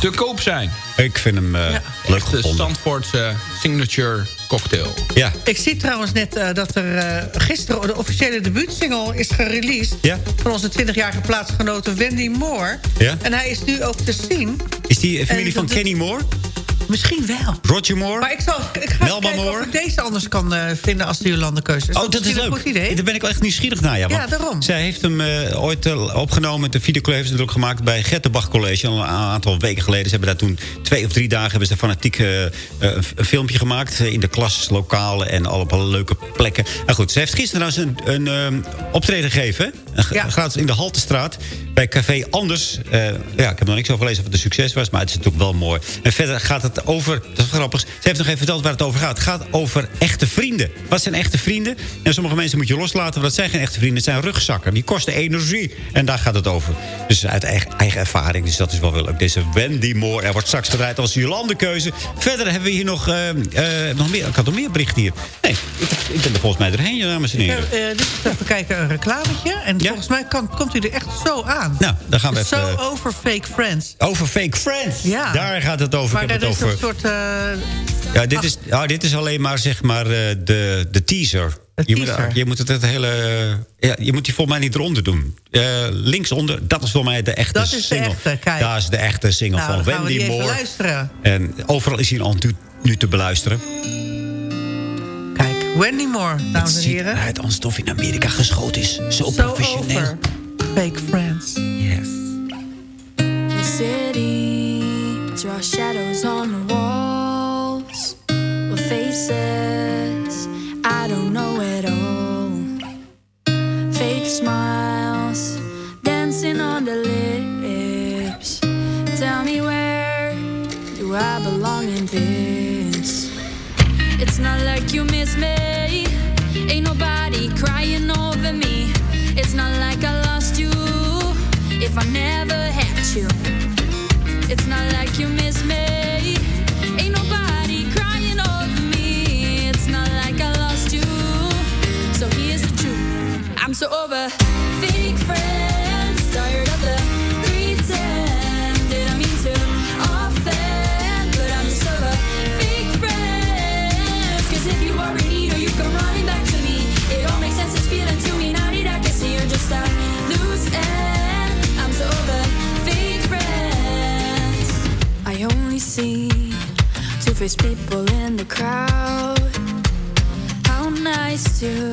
te koop zijn. Ik vind hem eh, leuk Echt de gevonden. Zandvoortse signature cocktail. Ja. Ik zie trouwens net eh, dat er eh, gisteren de officiële debuutsingle is gereleased... Ja. van onze 20-jarige plaatsgenote Wendy Moore. Ja. En hij is nu ook te zien. Is die een familie En van Kenny Moore? Misschien wel. Roger Moore? Maar ik, zal, ik ga Melba kijken Moore? of ik deze anders kan eh, vinden als de Jolande keuze. Oh, dat is leuk. goed idee. Daar ben ik wel echt nieuwsgierig naar. Ja, Ja, daarom. Zij heeft hem eh, ooit eh, opgenomen. De videoclip heeft ook gemaakt bij Gettenbach College. Al een aantal weken geleden. Ze hebben daar toen twee of drie dagen... hebben ze fanatiek een filmpje gemaakt. in de klaslokalen en al op alle leuke plekken. Nou goed, ze heeft gisteren trouwens een, een eh, optreden gegeven. Een Gratis in de Haltestraat. Bij Café Anders. Eh, ja, ik heb nog niks over gelezen of het een succes was. Maar het is natuurlijk wel mooi. En verder gaat het over... Dat is grappig. Ze heeft nog even verteld waar het over gaat. Het gaat over echte vrienden. Wat zijn echte vrienden? En sommige mensen moet je loslaten. Want dat zijn geen echte vrienden. Het zijn rugzakken. Die kosten energie. En daar gaat het over. Dus uit eigen, eigen ervaring. Dus dat is wel wel leuk. Deze Wendy Moore. Er wordt straks gedraaid als Jolande keuze. Verder hebben we hier nog, eh, eh, nog meer. Ik had nog meer berichten hier. Nee, ik, ik ben er volgens mij doorheen, dames en heren. dit is even kijken, een reclametje. En volgens mij kan, komt u er echt zo aan. Nou, dan gaan we Zo even... over fake friends. Over fake friends. Ja. Daar gaat het over. Maar het is over. een soort... eh, Ja, dit is, ja, dit is alleen maar zeg maar eh, de, de teaser. je, Moet, je moet het, het hele. Ja, je moet die volgens mij niet eronder doen. Eh, linksonder, dat is voor mij de echte Dat is de single. echte, kijk. Dat is de echte single nou, van we Wendy even Moore. luisteren. En overal is hij al nu, nu te beluisteren. Kijk, Wendy Moore, dames en ziet heren. eruit alsof hij in Amerika geschoten is. Zo Zo professioneel. over fake friends. Yes. The city draw shadows on the walls with faces to fake friends. Tired of the pretend. Did I mean to offend? But I'm just overthink friends. Cause if you are in need or you come running back to me, it all makes sense. It's feeling to me. Now that I can see you're just a loose end. I'm so over fake friends. I only see two-faced people in the crowd. How nice to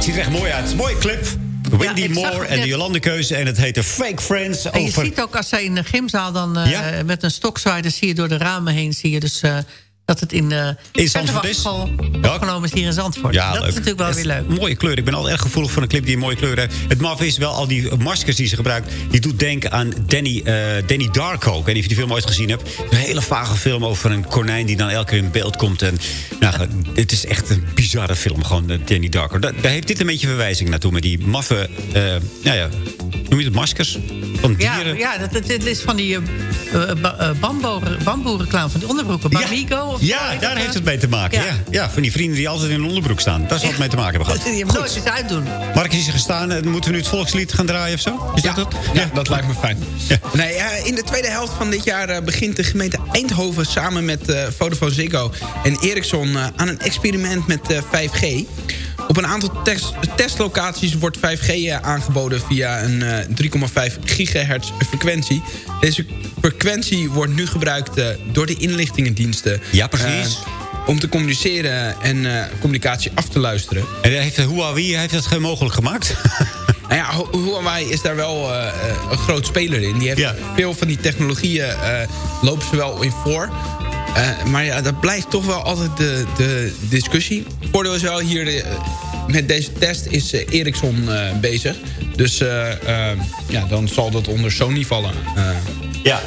het ziet er echt mooi uit. Mooie clip. Wendy Moore en de net. Jolandekeuze. En het heet de Fake Friends. En je over... ziet ook als zij in de gymzaal dan eh, Ja. met een stok dan zie je door de ramen heen zie je dus eh, dat het in de In Zandvoort is? hier in Zandvoort. Ja, dat leuk. is natuurlijk wel weer leuk. Mooie kleur. Ik ben altijd erg gevoelig voor een clip die een mooie kleur heeft. Het maf is wel al die maskers die ze gebruikt. Die doet denken aan Danny, eh, Danny Darko. Ik weet niet of je die film ooit gezien hebt. Een hele vage film over een konijn die dan elke keer in beeld komt. En, nou, het is echt een bizarre film, gewoon eh, Danny Darko. Daar, daar heeft dit een beetje verwijzing naartoe. Met die maffe, eh, nou ja, noem je het maskers? Van Ja, dieren. ja dat, dat, dat is van die eh, eh, ba- eh, bamboe, bamboe-reclame van die onderbroeken. Bamigo Ja, daar heeft het mee te maken. Ja. Ja. Ja. van die vrienden die altijd in een onderbroek staan. Daar zal het mee te maken hebben gehad. die hem nooit uitdoen. Mark is hier gestaan. Eh, Moeten we nu het volkslied gaan draaien of zo? Is Ja, dat het? ja, dat lijkt me fijn. Nee, eh, in de tweede helft van dit jaar eh, begint de gemeente Eindhoven... samen met eh, Vodafone Ziggo en Ericsson aan een experiment met eh, 5G. Op een aantal test- testlocaties wordt 5G eh, aangeboden via een eh, 3,5 gigahertz frequentie. Deze frequentie wordt nu gebruikt eh, door de inlichtingendiensten. Ja, precies. eh, om te communiceren en eh, communicatie af te luisteren. En heeft Huawei heeft dat mogelijk gemaakt? Nou ja, Hu- Huawei is daar wel eh, eh, een groot speler in. Die heeft veel van die technologieën eh, lopen ze wel in voor. Eh, maar ja, dat blijft toch wel altijd de, de discussie. Voordeel is wel hier, eh, met deze test is eh, Ericsson bezig. Dus eh, ja, dan zal dat onder Sony vallen. Ja.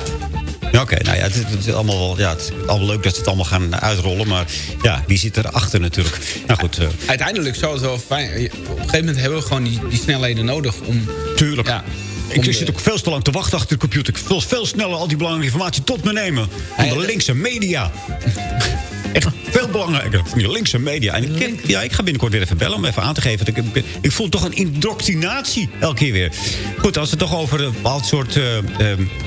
Oké, nou ja, het, is- het is allemaal wel, ja, het is allemaal leuk dat ze het allemaal gaan uitrollen. Maar ja, wie zit erachter natuurlijk? Nou goed. Uiteindelijk zou het wel fijn... Op een gegeven moment hebben we gewoon die, die snelheden nodig om... Tuurlijk. Ja, ik de- zit ook veel te lang te wachten achter de computer. Ik wil veel sneller al die belangrijke informatie tot me nemen. Van de linkse media. Echt veel belangrijker. Van die linkse media. En ik, ken- ja, ik ga binnenkort weer even bellen om even aan te geven. dat Ik, ik voel toch een indoctrinatie elke keer weer. Goed, als we het toch over een bepaald soort eh, eh,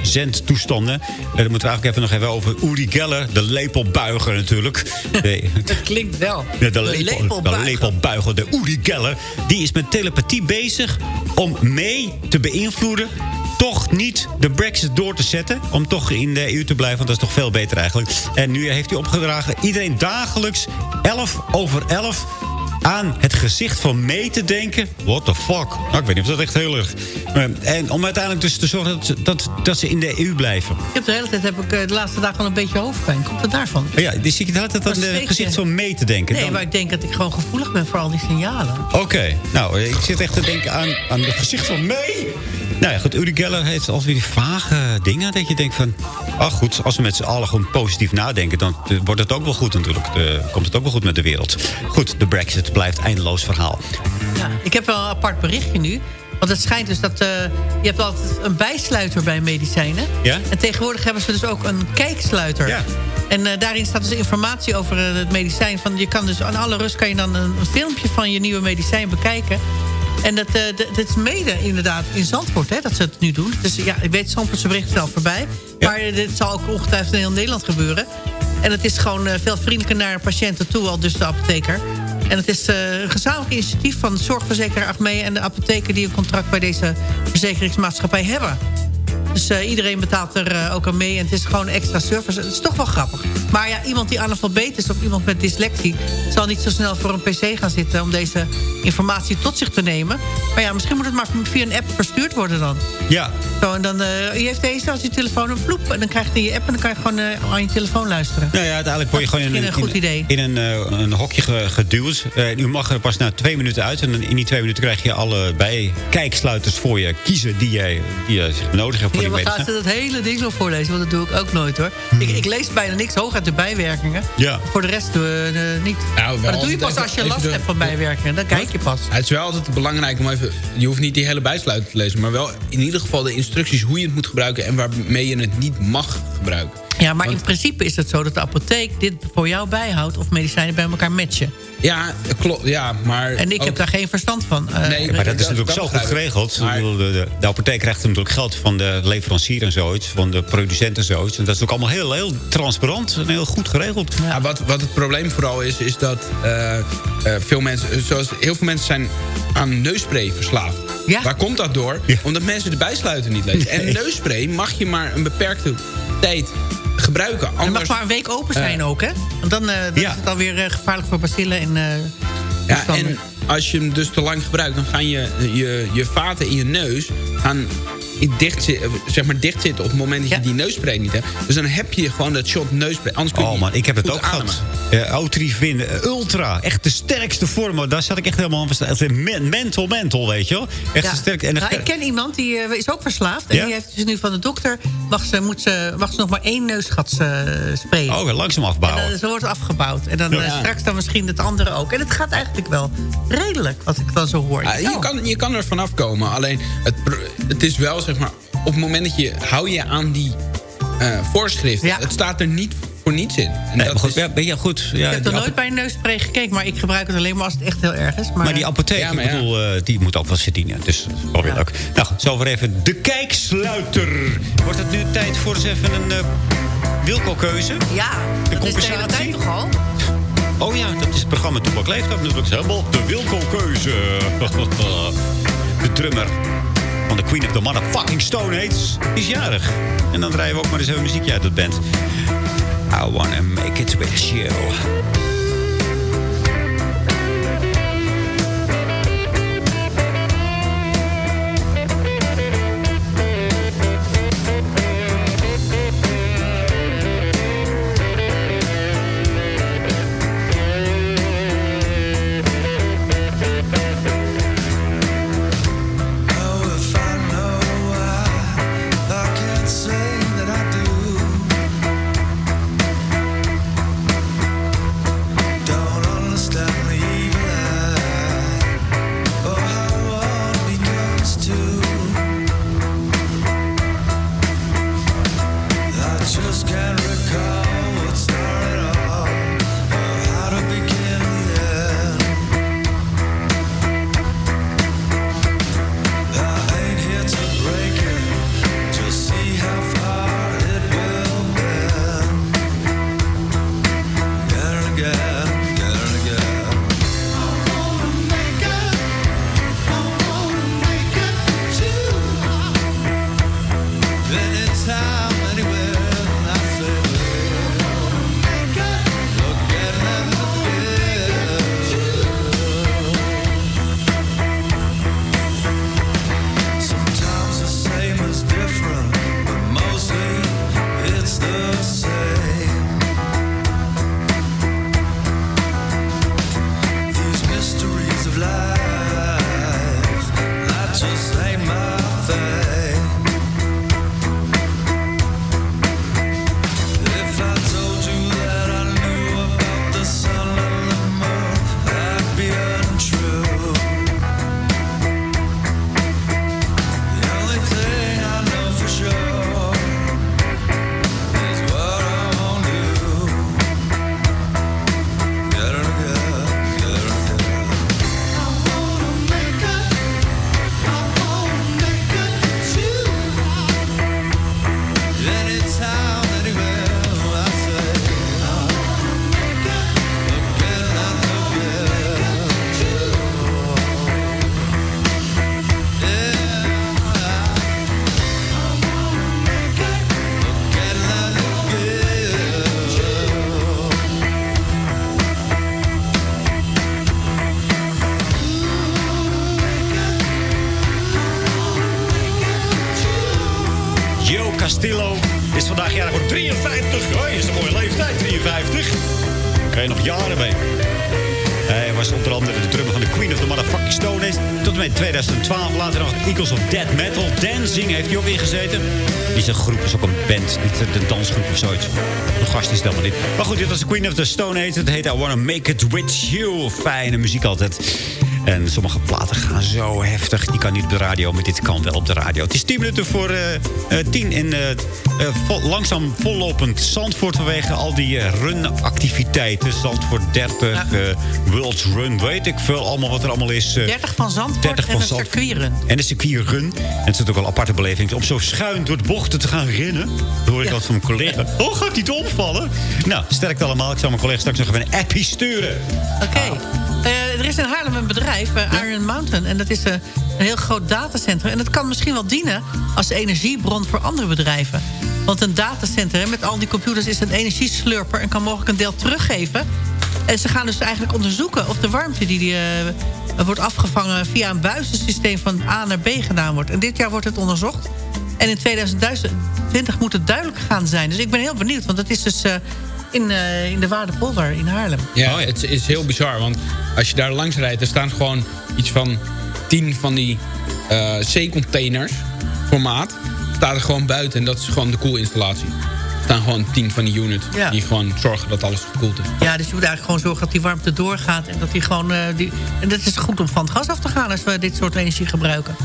zendtoestanden... eh, dan moeten we eigenlijk even nog even over Uri Geller. De lepelbuiger natuurlijk. De, Dat klinkt wel. de, De lepel, lepelbuiger. de lepelbuiger, de Uri Geller. Die is met telepathie bezig om mee te beïnvloeden... toch niet de brexit door te zetten... om toch in de EU te blijven, want dat is toch veel beter eigenlijk. En nu heeft hij opgedragen iedereen dagelijks 11 over 11 aan het gezicht van mee te denken. What the fuck? Nou, ik weet niet of dat echt heel erg... En om uiteindelijk dus te zorgen dat, ze- dat, dat ze in de EU blijven. Ik heb de hele tijd heb ik eh, de laatste dagen al een beetje hoofdpijn. Komt het daarvan? Ja, die zie ik de hele tijd aan het gezicht van mee te denken. Nee, Dan- maar ik denk dat ik gewoon gevoelig ben voor al die signalen. Oké, nou, ik zit echt te denken aan, aan het gezicht van mee. Nou ja, goed, Uri Geller heeft altijd weer die vage dingen... dat je denkt van, ach goed, als we met z'n allen gewoon positief nadenken... dan eh, wordt het ook wel goed natuurlijk. De, komt het ook wel goed met de wereld. Goed, de brexit blijft eindeloos verhaal. Ja, ik heb wel een apart berichtje nu. Want het schijnt dus dat... eh, je hebt altijd een bijsluiter bij medicijnen. Ja? En tegenwoordig hebben ze dus ook een kijksluiter. Ja. En eh, daarin staat dus informatie over het medicijn. Van, je kan dus aan alle rust kan je dan een, een filmpje van je nieuwe medicijn bekijken. En dat, eh, d- dit is mede inderdaad in Zandvoort hè, dat ze het nu doen. Dus ja, ik weet, Zandvoortse bericht snel voorbij. Maar eh, dit zal ook ongetwijfeld in heel Nederland gebeuren. En het is gewoon eh, veel vriendelijker naar patiënten toe, al dus de apotheker. En het is een gezamenlijk initiatief van de zorgverzekeraar Achmea... en de apotheken die een contract bij deze verzekeringsmaatschappij hebben. Dus iedereen betaalt er ook aan mee. En het is gewoon extra service. Het is toch wel grappig. Maar ja, iemand die analfabeet is of iemand met dyslexie... zal niet zo snel voor een pc gaan zitten... om deze informatie tot zich te nemen. Maar ja, misschien moet het maar via een app verstuurd worden dan. Ja, Zo, en dan uh, je heeft deze als je telefoon een ploep... en dan krijg je in je app en dan kan je gewoon uh, aan je telefoon luisteren. Nou ja, uiteindelijk word je gewoon in een, goed idee. in een, uh, een hokje geduwd. U mag er pas na twee minuten uit. En in die twee minuten krijg je allebei kijksluiters voor je kiezen... die je, die je nodig hebt voor Ja, maar weet. gaan ze dat hele ding nog voorlezen? Want dat doe ik ook nooit hoor. Ik, ik lees bijna niks, hooguit de bijwerkingen. Ja. Voor de rest doen we eh, niet. Nou, maar dat doe je pas als je last de- hebt van bijwerkingen. Dan kijk je pas. Het is wel altijd belangrijk om even... Je hoeft niet die hele bijsluiter te lezen... maar wel in ieder geval de instructies hoe je het moet gebruiken... en waarmee je het niet mag gebruiken. Ja, maar in principe is het zo dat de apotheek dit voor jou bijhoudt... of medicijnen bij elkaar matchen. Ja, klopt. Ja, maar En ik ook- heb daar geen verstand van. Eh, Nee, Maar dat is natuurlijk dat zo goed geregeld. Maar- Ik bedoel, De, de, de apotheek krijgt natuurlijk geld van de leverancier en zoiets. Van de producent en zoiets. En dat is ook allemaal heel, heel transparant en heel goed geregeld. Ja, wat, wat het probleem vooral is, is dat eh, eh, veel mensen, zoals heel veel mensen zijn aan neusspray verslaafd. Waar komt dat door? Omdat mensen de bijsluiter niet lezen. En neusspray mag je maar een beperkte tijd gebruiken. Het Anders, mag maar een week open zijn Eh, ook, hè? Want dan, eh, dan Ja. is het alweer eh, gevaarlijk voor bacillen en... Ja, toestanden. en als je hem dus te lang gebruikt, dan gaan je, je, je vaten in je neus gaan dicht, zeg maar dicht zitten op het moment dat je die neusspray niet hebt. Dus dan heb je gewoon dat shot neusspray. Anders kun je Oh man, ik heb het ook ademen. gehad. Uh, Autrivin uh, Ultra. Echt de sterkste vorm. Daar zat ik echt helemaal aan. Men- Mental, mental, weet je wel. Echt Ja. de sterkste. En de- Nou, ik ken iemand die eh, is ook verslaafd. En Ja? die heeft dus nu van de dokter... mag ze, moet ze, mag ze nog maar één neusgat eh, sprayen. Oh, langzaam afbouwen. En zo wordt afgebouwd. En dan Ja. eh, straks dan misschien het andere ook. En het gaat eigenlijk wel redelijk, wat ik dan zo hoor. Ja, je, Oh. kan, je kan er vanaf komen. Alleen, het, het is wel, zeg maar... op het moment dat je... hou je aan die eh voorschriften. Het staat er niet voor niets in. En Nee, dat goed, is- ja, ben je goed. Ja, ik heb nog nooit bij een neusspray gekeken, maar ik gebruik het alleen maar als het echt heel erg is. Maar, maar die apotheek, Ja, maar ik ja. bedoel, eh, die moet ook wel verdienen. Dus dat is wel weer leuk. Nou, goed, zover even de kijksluiter. Wordt het nu tijd voor eens even een Wilco-keuze? Ja, de dat is de hele compensatie? tijd toch al? Oh ja, dat is het programma Toepak Leeftijd natuurlijk. Helemaal de Wilco-keuze. de drummer van de Queen of the Motherfucking Stone Age is jarig. En dan draaien we ook maar eens even muziekje uit het band. I wanna make it with you. Of Dead Metal. Dancing heeft hij ook ingezeten. Is een groep, is ook een band. Niet de dansgroep of zoiets. Een gast is dat maar niet. Maar goed, dit was de Queen of the Stone Age. Het heet I Wanna Make It With You. Fijne muziek altijd. En sommige platen gaan zo heftig. Die kan niet op de radio, maar dit kan wel op de radio. Het is 10 minuten voor eh, eh, tien in eh, eh, vol- langzaam vollopend Zandvoort... vanwege al die eh, run-activiteiten. Zandvoort 30, eh World Run, weet ik veel. Allemaal wat er allemaal is. eh, 30 van Zandvoort 30 en van een Zandvoort. circuitrun. En de circuitrun. En het is ook wel een aparte beleving. Om zo schuin door de bochten te gaan rennen. Dat hoor ik altijd van mijn collega. Oh, gaat hij te omvallen? Nou, sterkt allemaal. Ik zal mijn collega straks nog even een appie sturen. Oké. Eh, er is in Haarlem een bedrijf, eh, Iron Mountain. En dat is eh, een heel groot datacentrum. En dat kan misschien wel dienen als energiebron voor andere bedrijven. Want een datacenter met al die computers is een energieslurper... en kan mogelijk een deel teruggeven. En ze gaan dus eigenlijk onderzoeken of de warmte die, die eh, wordt afgevangen... via een buizensysteem van A naar B gedaan wordt. En dit jaar wordt het onderzocht. En in 2020 moet het duidelijk gaan zijn. Dus ik ben heel benieuwd, want het is dus... eh, in, eh, in de Waardepolder in Haarlem. Ja, het is heel bizar. Want als je daar langs rijdt, er staan gewoon iets van tien van die eh C-containers formaat. Staan er gewoon buiten en dat is gewoon de koelinstallatie. Er staan gewoon tien van die units Ja. die gewoon zorgen dat alles gekoeld is. Ja, dus je moet eigenlijk gewoon zorgen dat die warmte doorgaat. En dat die gewoon. eh, die, en dat is goed om van het gas af te gaan als we dit soort energie gebruiken.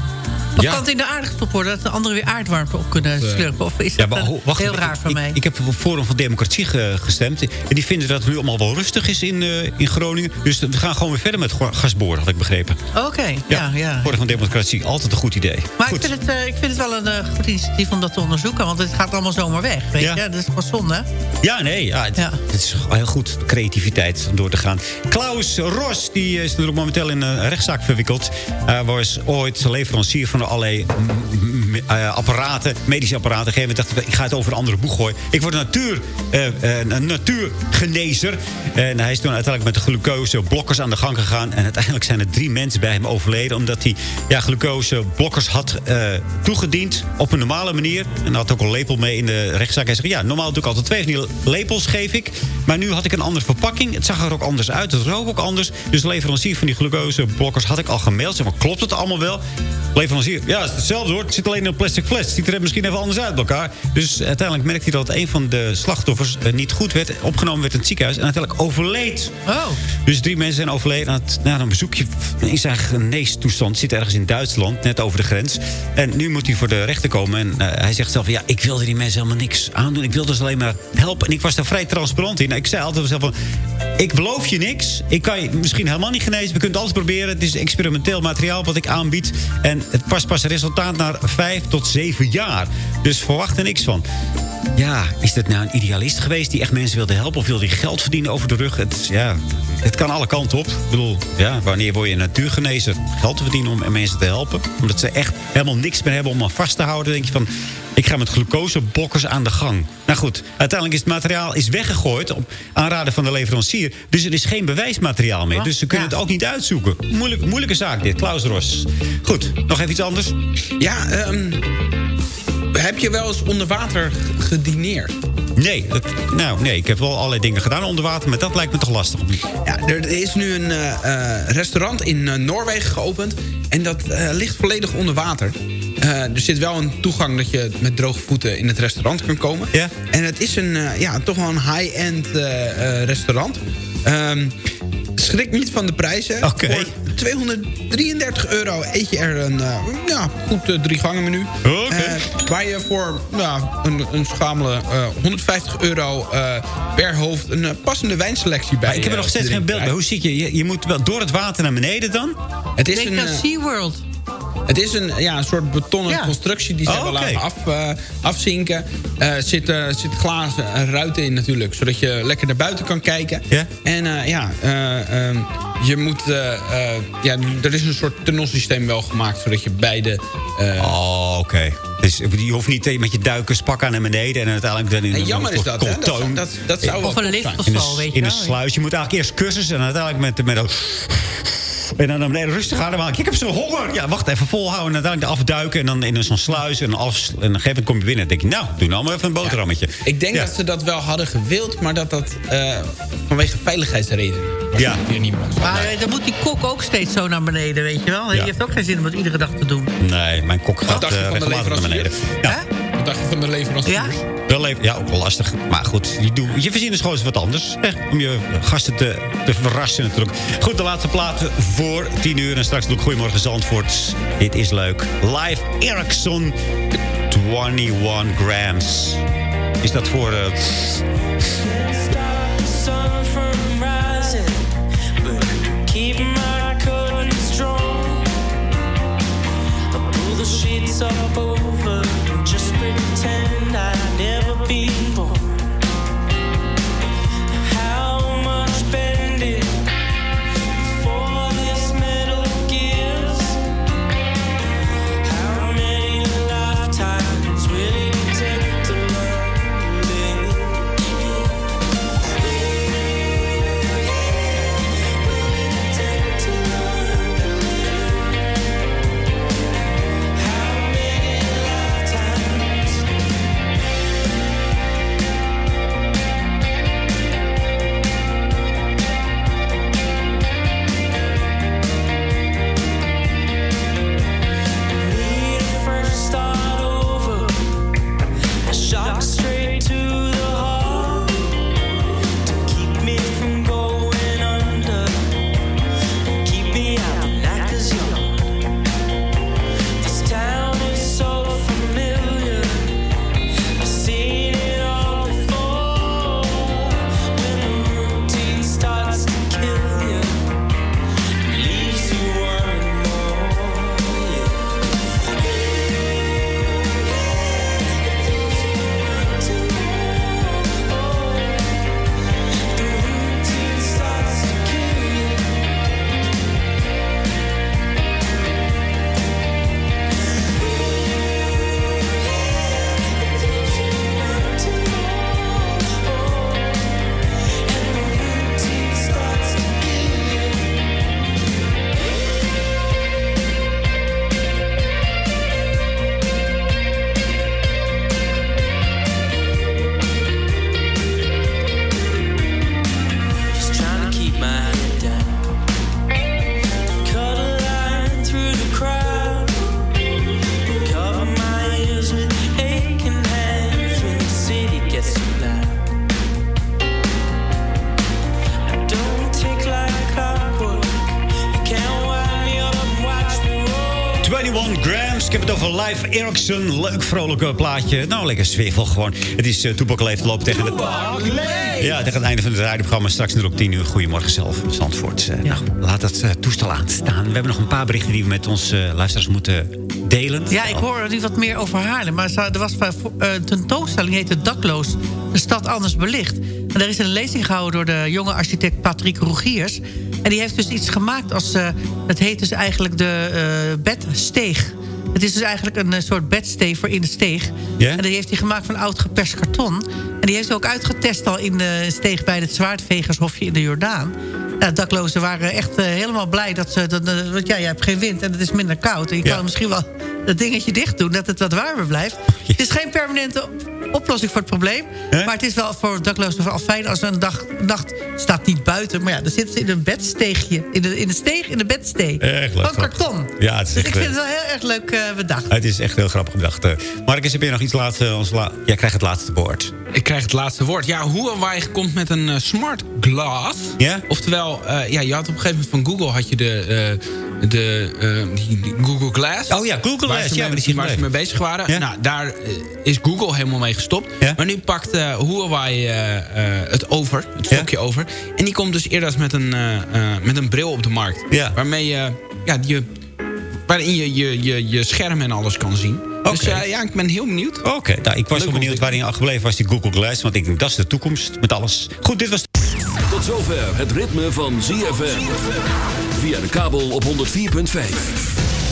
Of Ja. kan het in de aarde gestopt worden dat de anderen weer aardwarmte op kunnen Eh, slurpen? Of is Ja, dat wacht heel raar voor ik, mij? Ik heb voor Forum van Democratie ge- gestemd. En die vinden dat het nu allemaal wel rustig is in, eh, in Groningen. Dus we gaan gewoon weer verder met gasboren, had ik begrepen. Oké, ja, ja. Forum van Democratie, altijd een goed idee. Maar ik vind, het, eh, ik vind het wel een goed initiatief om dat te onderzoeken. Want het gaat allemaal zomaar weg. Weet je? Dat is gewoon zonde. Ja, nee, ja, het, het is heel goed. Creativiteit om door te gaan. Klaus Ros, die is natuurlijk momenteel in een rechtszaak verwikkeld. Hij was ooit leverancier van allerlei mm, mm, eh, apparaten, medische apparaten. Moment dacht ik, ik ga het over een andere boeg gooien. Ik word een, natuur, eh, eh, een natuurgenezer. En hij is toen uiteindelijk met de glucoseblokkers aan de gang gegaan. En uiteindelijk zijn er drie mensen bij hem overleden. Omdat hij ja, glucoseblokkers had eh, toegediend op een normale manier. En had ook een lepel mee in de rechtszaak. Hij zegt, ja, normaal doe ik altijd twee van die lepels, geef ik. Maar nu had ik een andere verpakking. Het zag er ook anders uit. Het rook ook anders. Dus leverancier van die glucoseblokkers had ik al gemeld. Zeg maar, klopt het allemaal wel? Leverancier, ja, het is hetzelfde hoor. Het zit alleen in een plastic fles. Het ziet er misschien even anders uit bij elkaar. Dus uiteindelijk merkte hij dat een van de slachtoffers eh, niet goed werd. Opgenomen werd in het ziekenhuis. En uiteindelijk overleed. Oh. Dus drie mensen zijn overleden aan het, na een bezoekje in zijn geneestoestand. Zit ergens in Duitsland, net over de grens. En nu moet hij voor de rechter komen. En eh, hij zegt zelf, ja, ik wilde die mensen helemaal niks aandoen. Ik wilde ze alleen maar helpen. En ik was daar vrij transparant in. Ik zei altijd zelf van, ik beloof je niks. Ik kan je misschien helemaal niet genezen. We kunnen het altijd proberen. Het is experimenteel materiaal wat ik aanbied. En het past pas resultaat na vijf tot zeven jaar. Dus verwacht er niks van. Ja, is dat nou een idealist geweest die echt mensen wilde helpen? Of wilde hij geld verdienen over de rug? Het, ja, het kan alle kanten op. Ik bedoel, ja, wanneer word je een natuurgenezer? Geld te verdienen om mensen te helpen. Omdat ze echt helemaal niks meer hebben om aan vast te houden. Denk je van, ik ga met glucosebokkers aan de gang. Nou goed, uiteindelijk is het materiaal is weggegooid... op aanraden van de leverancier. Dus er is geen bewijsmateriaal meer. Dus ze kunnen het ook niet uitzoeken. Moeilijk, moeilijke zaak dit, Klaus Ros. Goed, nog even iets anders? Ja, ehm, heb je wel eens onder water gedineerd? Nee, dat, nou, nee, ik heb wel allerlei dingen gedaan onder water... maar dat lijkt me toch lastig. Ja, er is nu een eh, eh, restaurant in eh, Noorwegen geopend. En dat ligt volledig onder water. Er zit wel een toegang dat je met droge voeten in het restaurant kan komen. Ja. En het is een, ja, toch wel een high-end restaurant. Ehm, schrik niet van de prijzen. Oké. Voor 233 euro eet je er een eh, ja, goed eh, drie gangen menu. Oké. Eh, waar je voor ja, een, een schamele eh, 150 euro eh, per hoofd... een passende wijnselectie bij Maar ik heb er nog steeds te geen beeld bij. Hoe zit je? je? Je moet wel door het water naar beneden dan? Het is Denk een, SeaWorld. Het is een, ja, een soort betonnen Ja. constructie die ze Oh, hebben laten af, eh, afzinken. Er zit, eh, zit glazen en ruiten in natuurlijk, zodat je lekker naar buiten kan kijken. Ja. En eh, ja, eh, ehm, je moet, eh, eh, ja, er is een soort tunnelsysteem wel gemaakt, zodat je beide... eh, Oh, oké. Dus je hoeft niet met je duikerspak aan naar beneden... en uiteindelijk dan in en een jammer is dat, hè? Dat, dat, dat zou wel Of een lift of in zo, weet een, je in een wel. sluis. Je moet eigenlijk eerst cursus en uiteindelijk met, met een... En dan naar beneden rustig ademhalen. Ik heb zo'n honger. Ja, wacht even volhouden. En uiteindelijk afduiken. En dan in zo'n sluis. En, af, en op een gegeven moment kom je binnen. Dan denk je, nou, doe nou maar even een boterhammetje. Ik denk Ja. dat ze dat wel hadden gewild, maar dat dat eh, vanwege veiligheidsredenen Ja. hier niet. Maar eh, dan moet die kok ook steeds zo naar beneden, weet je wel. Ja. Die heeft ook geen zin om het iedere dag te doen. Nee, mijn kok gaat je de regelmatig naar beneden. Ja. Wat dacht je van de leveranciers? Ja? Wel even, ja, ook wel lastig. Maar goed, je, doe, je verzint dus gewoon eens wat anders. Hè, om je gasten te, te verrassen natuurlijk. Goed, de laatste plaat voor 10 uur. En straks doe ik Goedemorgen Zandvoort. Dit is leuk. Live Ericsson 21 grams. Is dat voor... eh, sun from rising, but keep my curtain strong. I pull the sheets up over, just pretend I've never been born. Grams. Ik heb het over Live Ericsson. Leuk vrolijk eh, plaatje. Nou, lekker zwevel gewoon. Het is uh, Toepak Leeft loopt tegen het... Ja, tegen het einde van het rijdenprogramma. Straks natuurlijk om 10 uur. Goedemorgen zelf, Zandvoort. Eh, Nou, laat dat eh, toestel aanstaan. We hebben nog een paar berichten die we met onze eh, luisteraars moeten delen. Ja, ik hoor nu wat meer over Haarlem. Maar er was eh, een tentoonstelling, die heette Dakloos. De stad anders belicht. En er is een lezing gehouden door de jonge architect Patrick Rogiers. En die heeft dus iets gemaakt als... eh het heet dus eigenlijk de eh, bedsteeg. Het is dus eigenlijk een eh, soort bedsteeg voor in de steeg. En die heeft hij gemaakt van oud geperst karton. En die heeft hij ook uitgetest al in de steeg bij het Zwaardvegershofje in de Jordaan. Ja, daklozen waren echt helemaal blij dat ze... Dat, want ja, je hebt geen wind en het is minder koud. En je kan misschien wel dat dingetje dicht doen, dat het wat warmer blijft. Het is geen permanente oplossing voor het probleem. Maar het is wel voor daklozen wel fijn als een dag, nacht staat niet buiten. Maar ja, dan zitten ze in een bedsteegje. In de, in de steeg, in de bedsteeg. Echt leuk. Van karton. Ja, het is Dus echt, ik vind eh, het wel heel erg leuk eh, bedacht. Het is echt heel grappig bedacht. Eh, Marcus, heb je nog iets laten? Ons la Jij krijgt het laatste woord. Ik krijg het laatste woord. Ja, Huawei komt met een smart glass. Ja? Oftewel, eh, ja, je had op een gegeven moment van Google had je de, eh, de eh, die, die Google Glass. Oh ja, Google waar Ze ja, mee, die ze bezig waren. Ja? Nou, daar eh, is Google helemaal mee gestopt. Maar nu pakt eh, Huawei eh, eh, het over, het stokje over. En die komt dus eerder met een, eh, eh, met een bril op de markt. Waarmee je, ja, je, waarin je je, je je scherm en alles kan zien. Dus ja, ik ben heel benieuwd. Oké, nou, ik was Leuk wel benieuwd waar hij gebleven was, die Google Glass. Want ik denk, dat is de toekomst met alles. Goed, dit was... Tot zover het ritme van ZFM. Via de kabel op 104.5.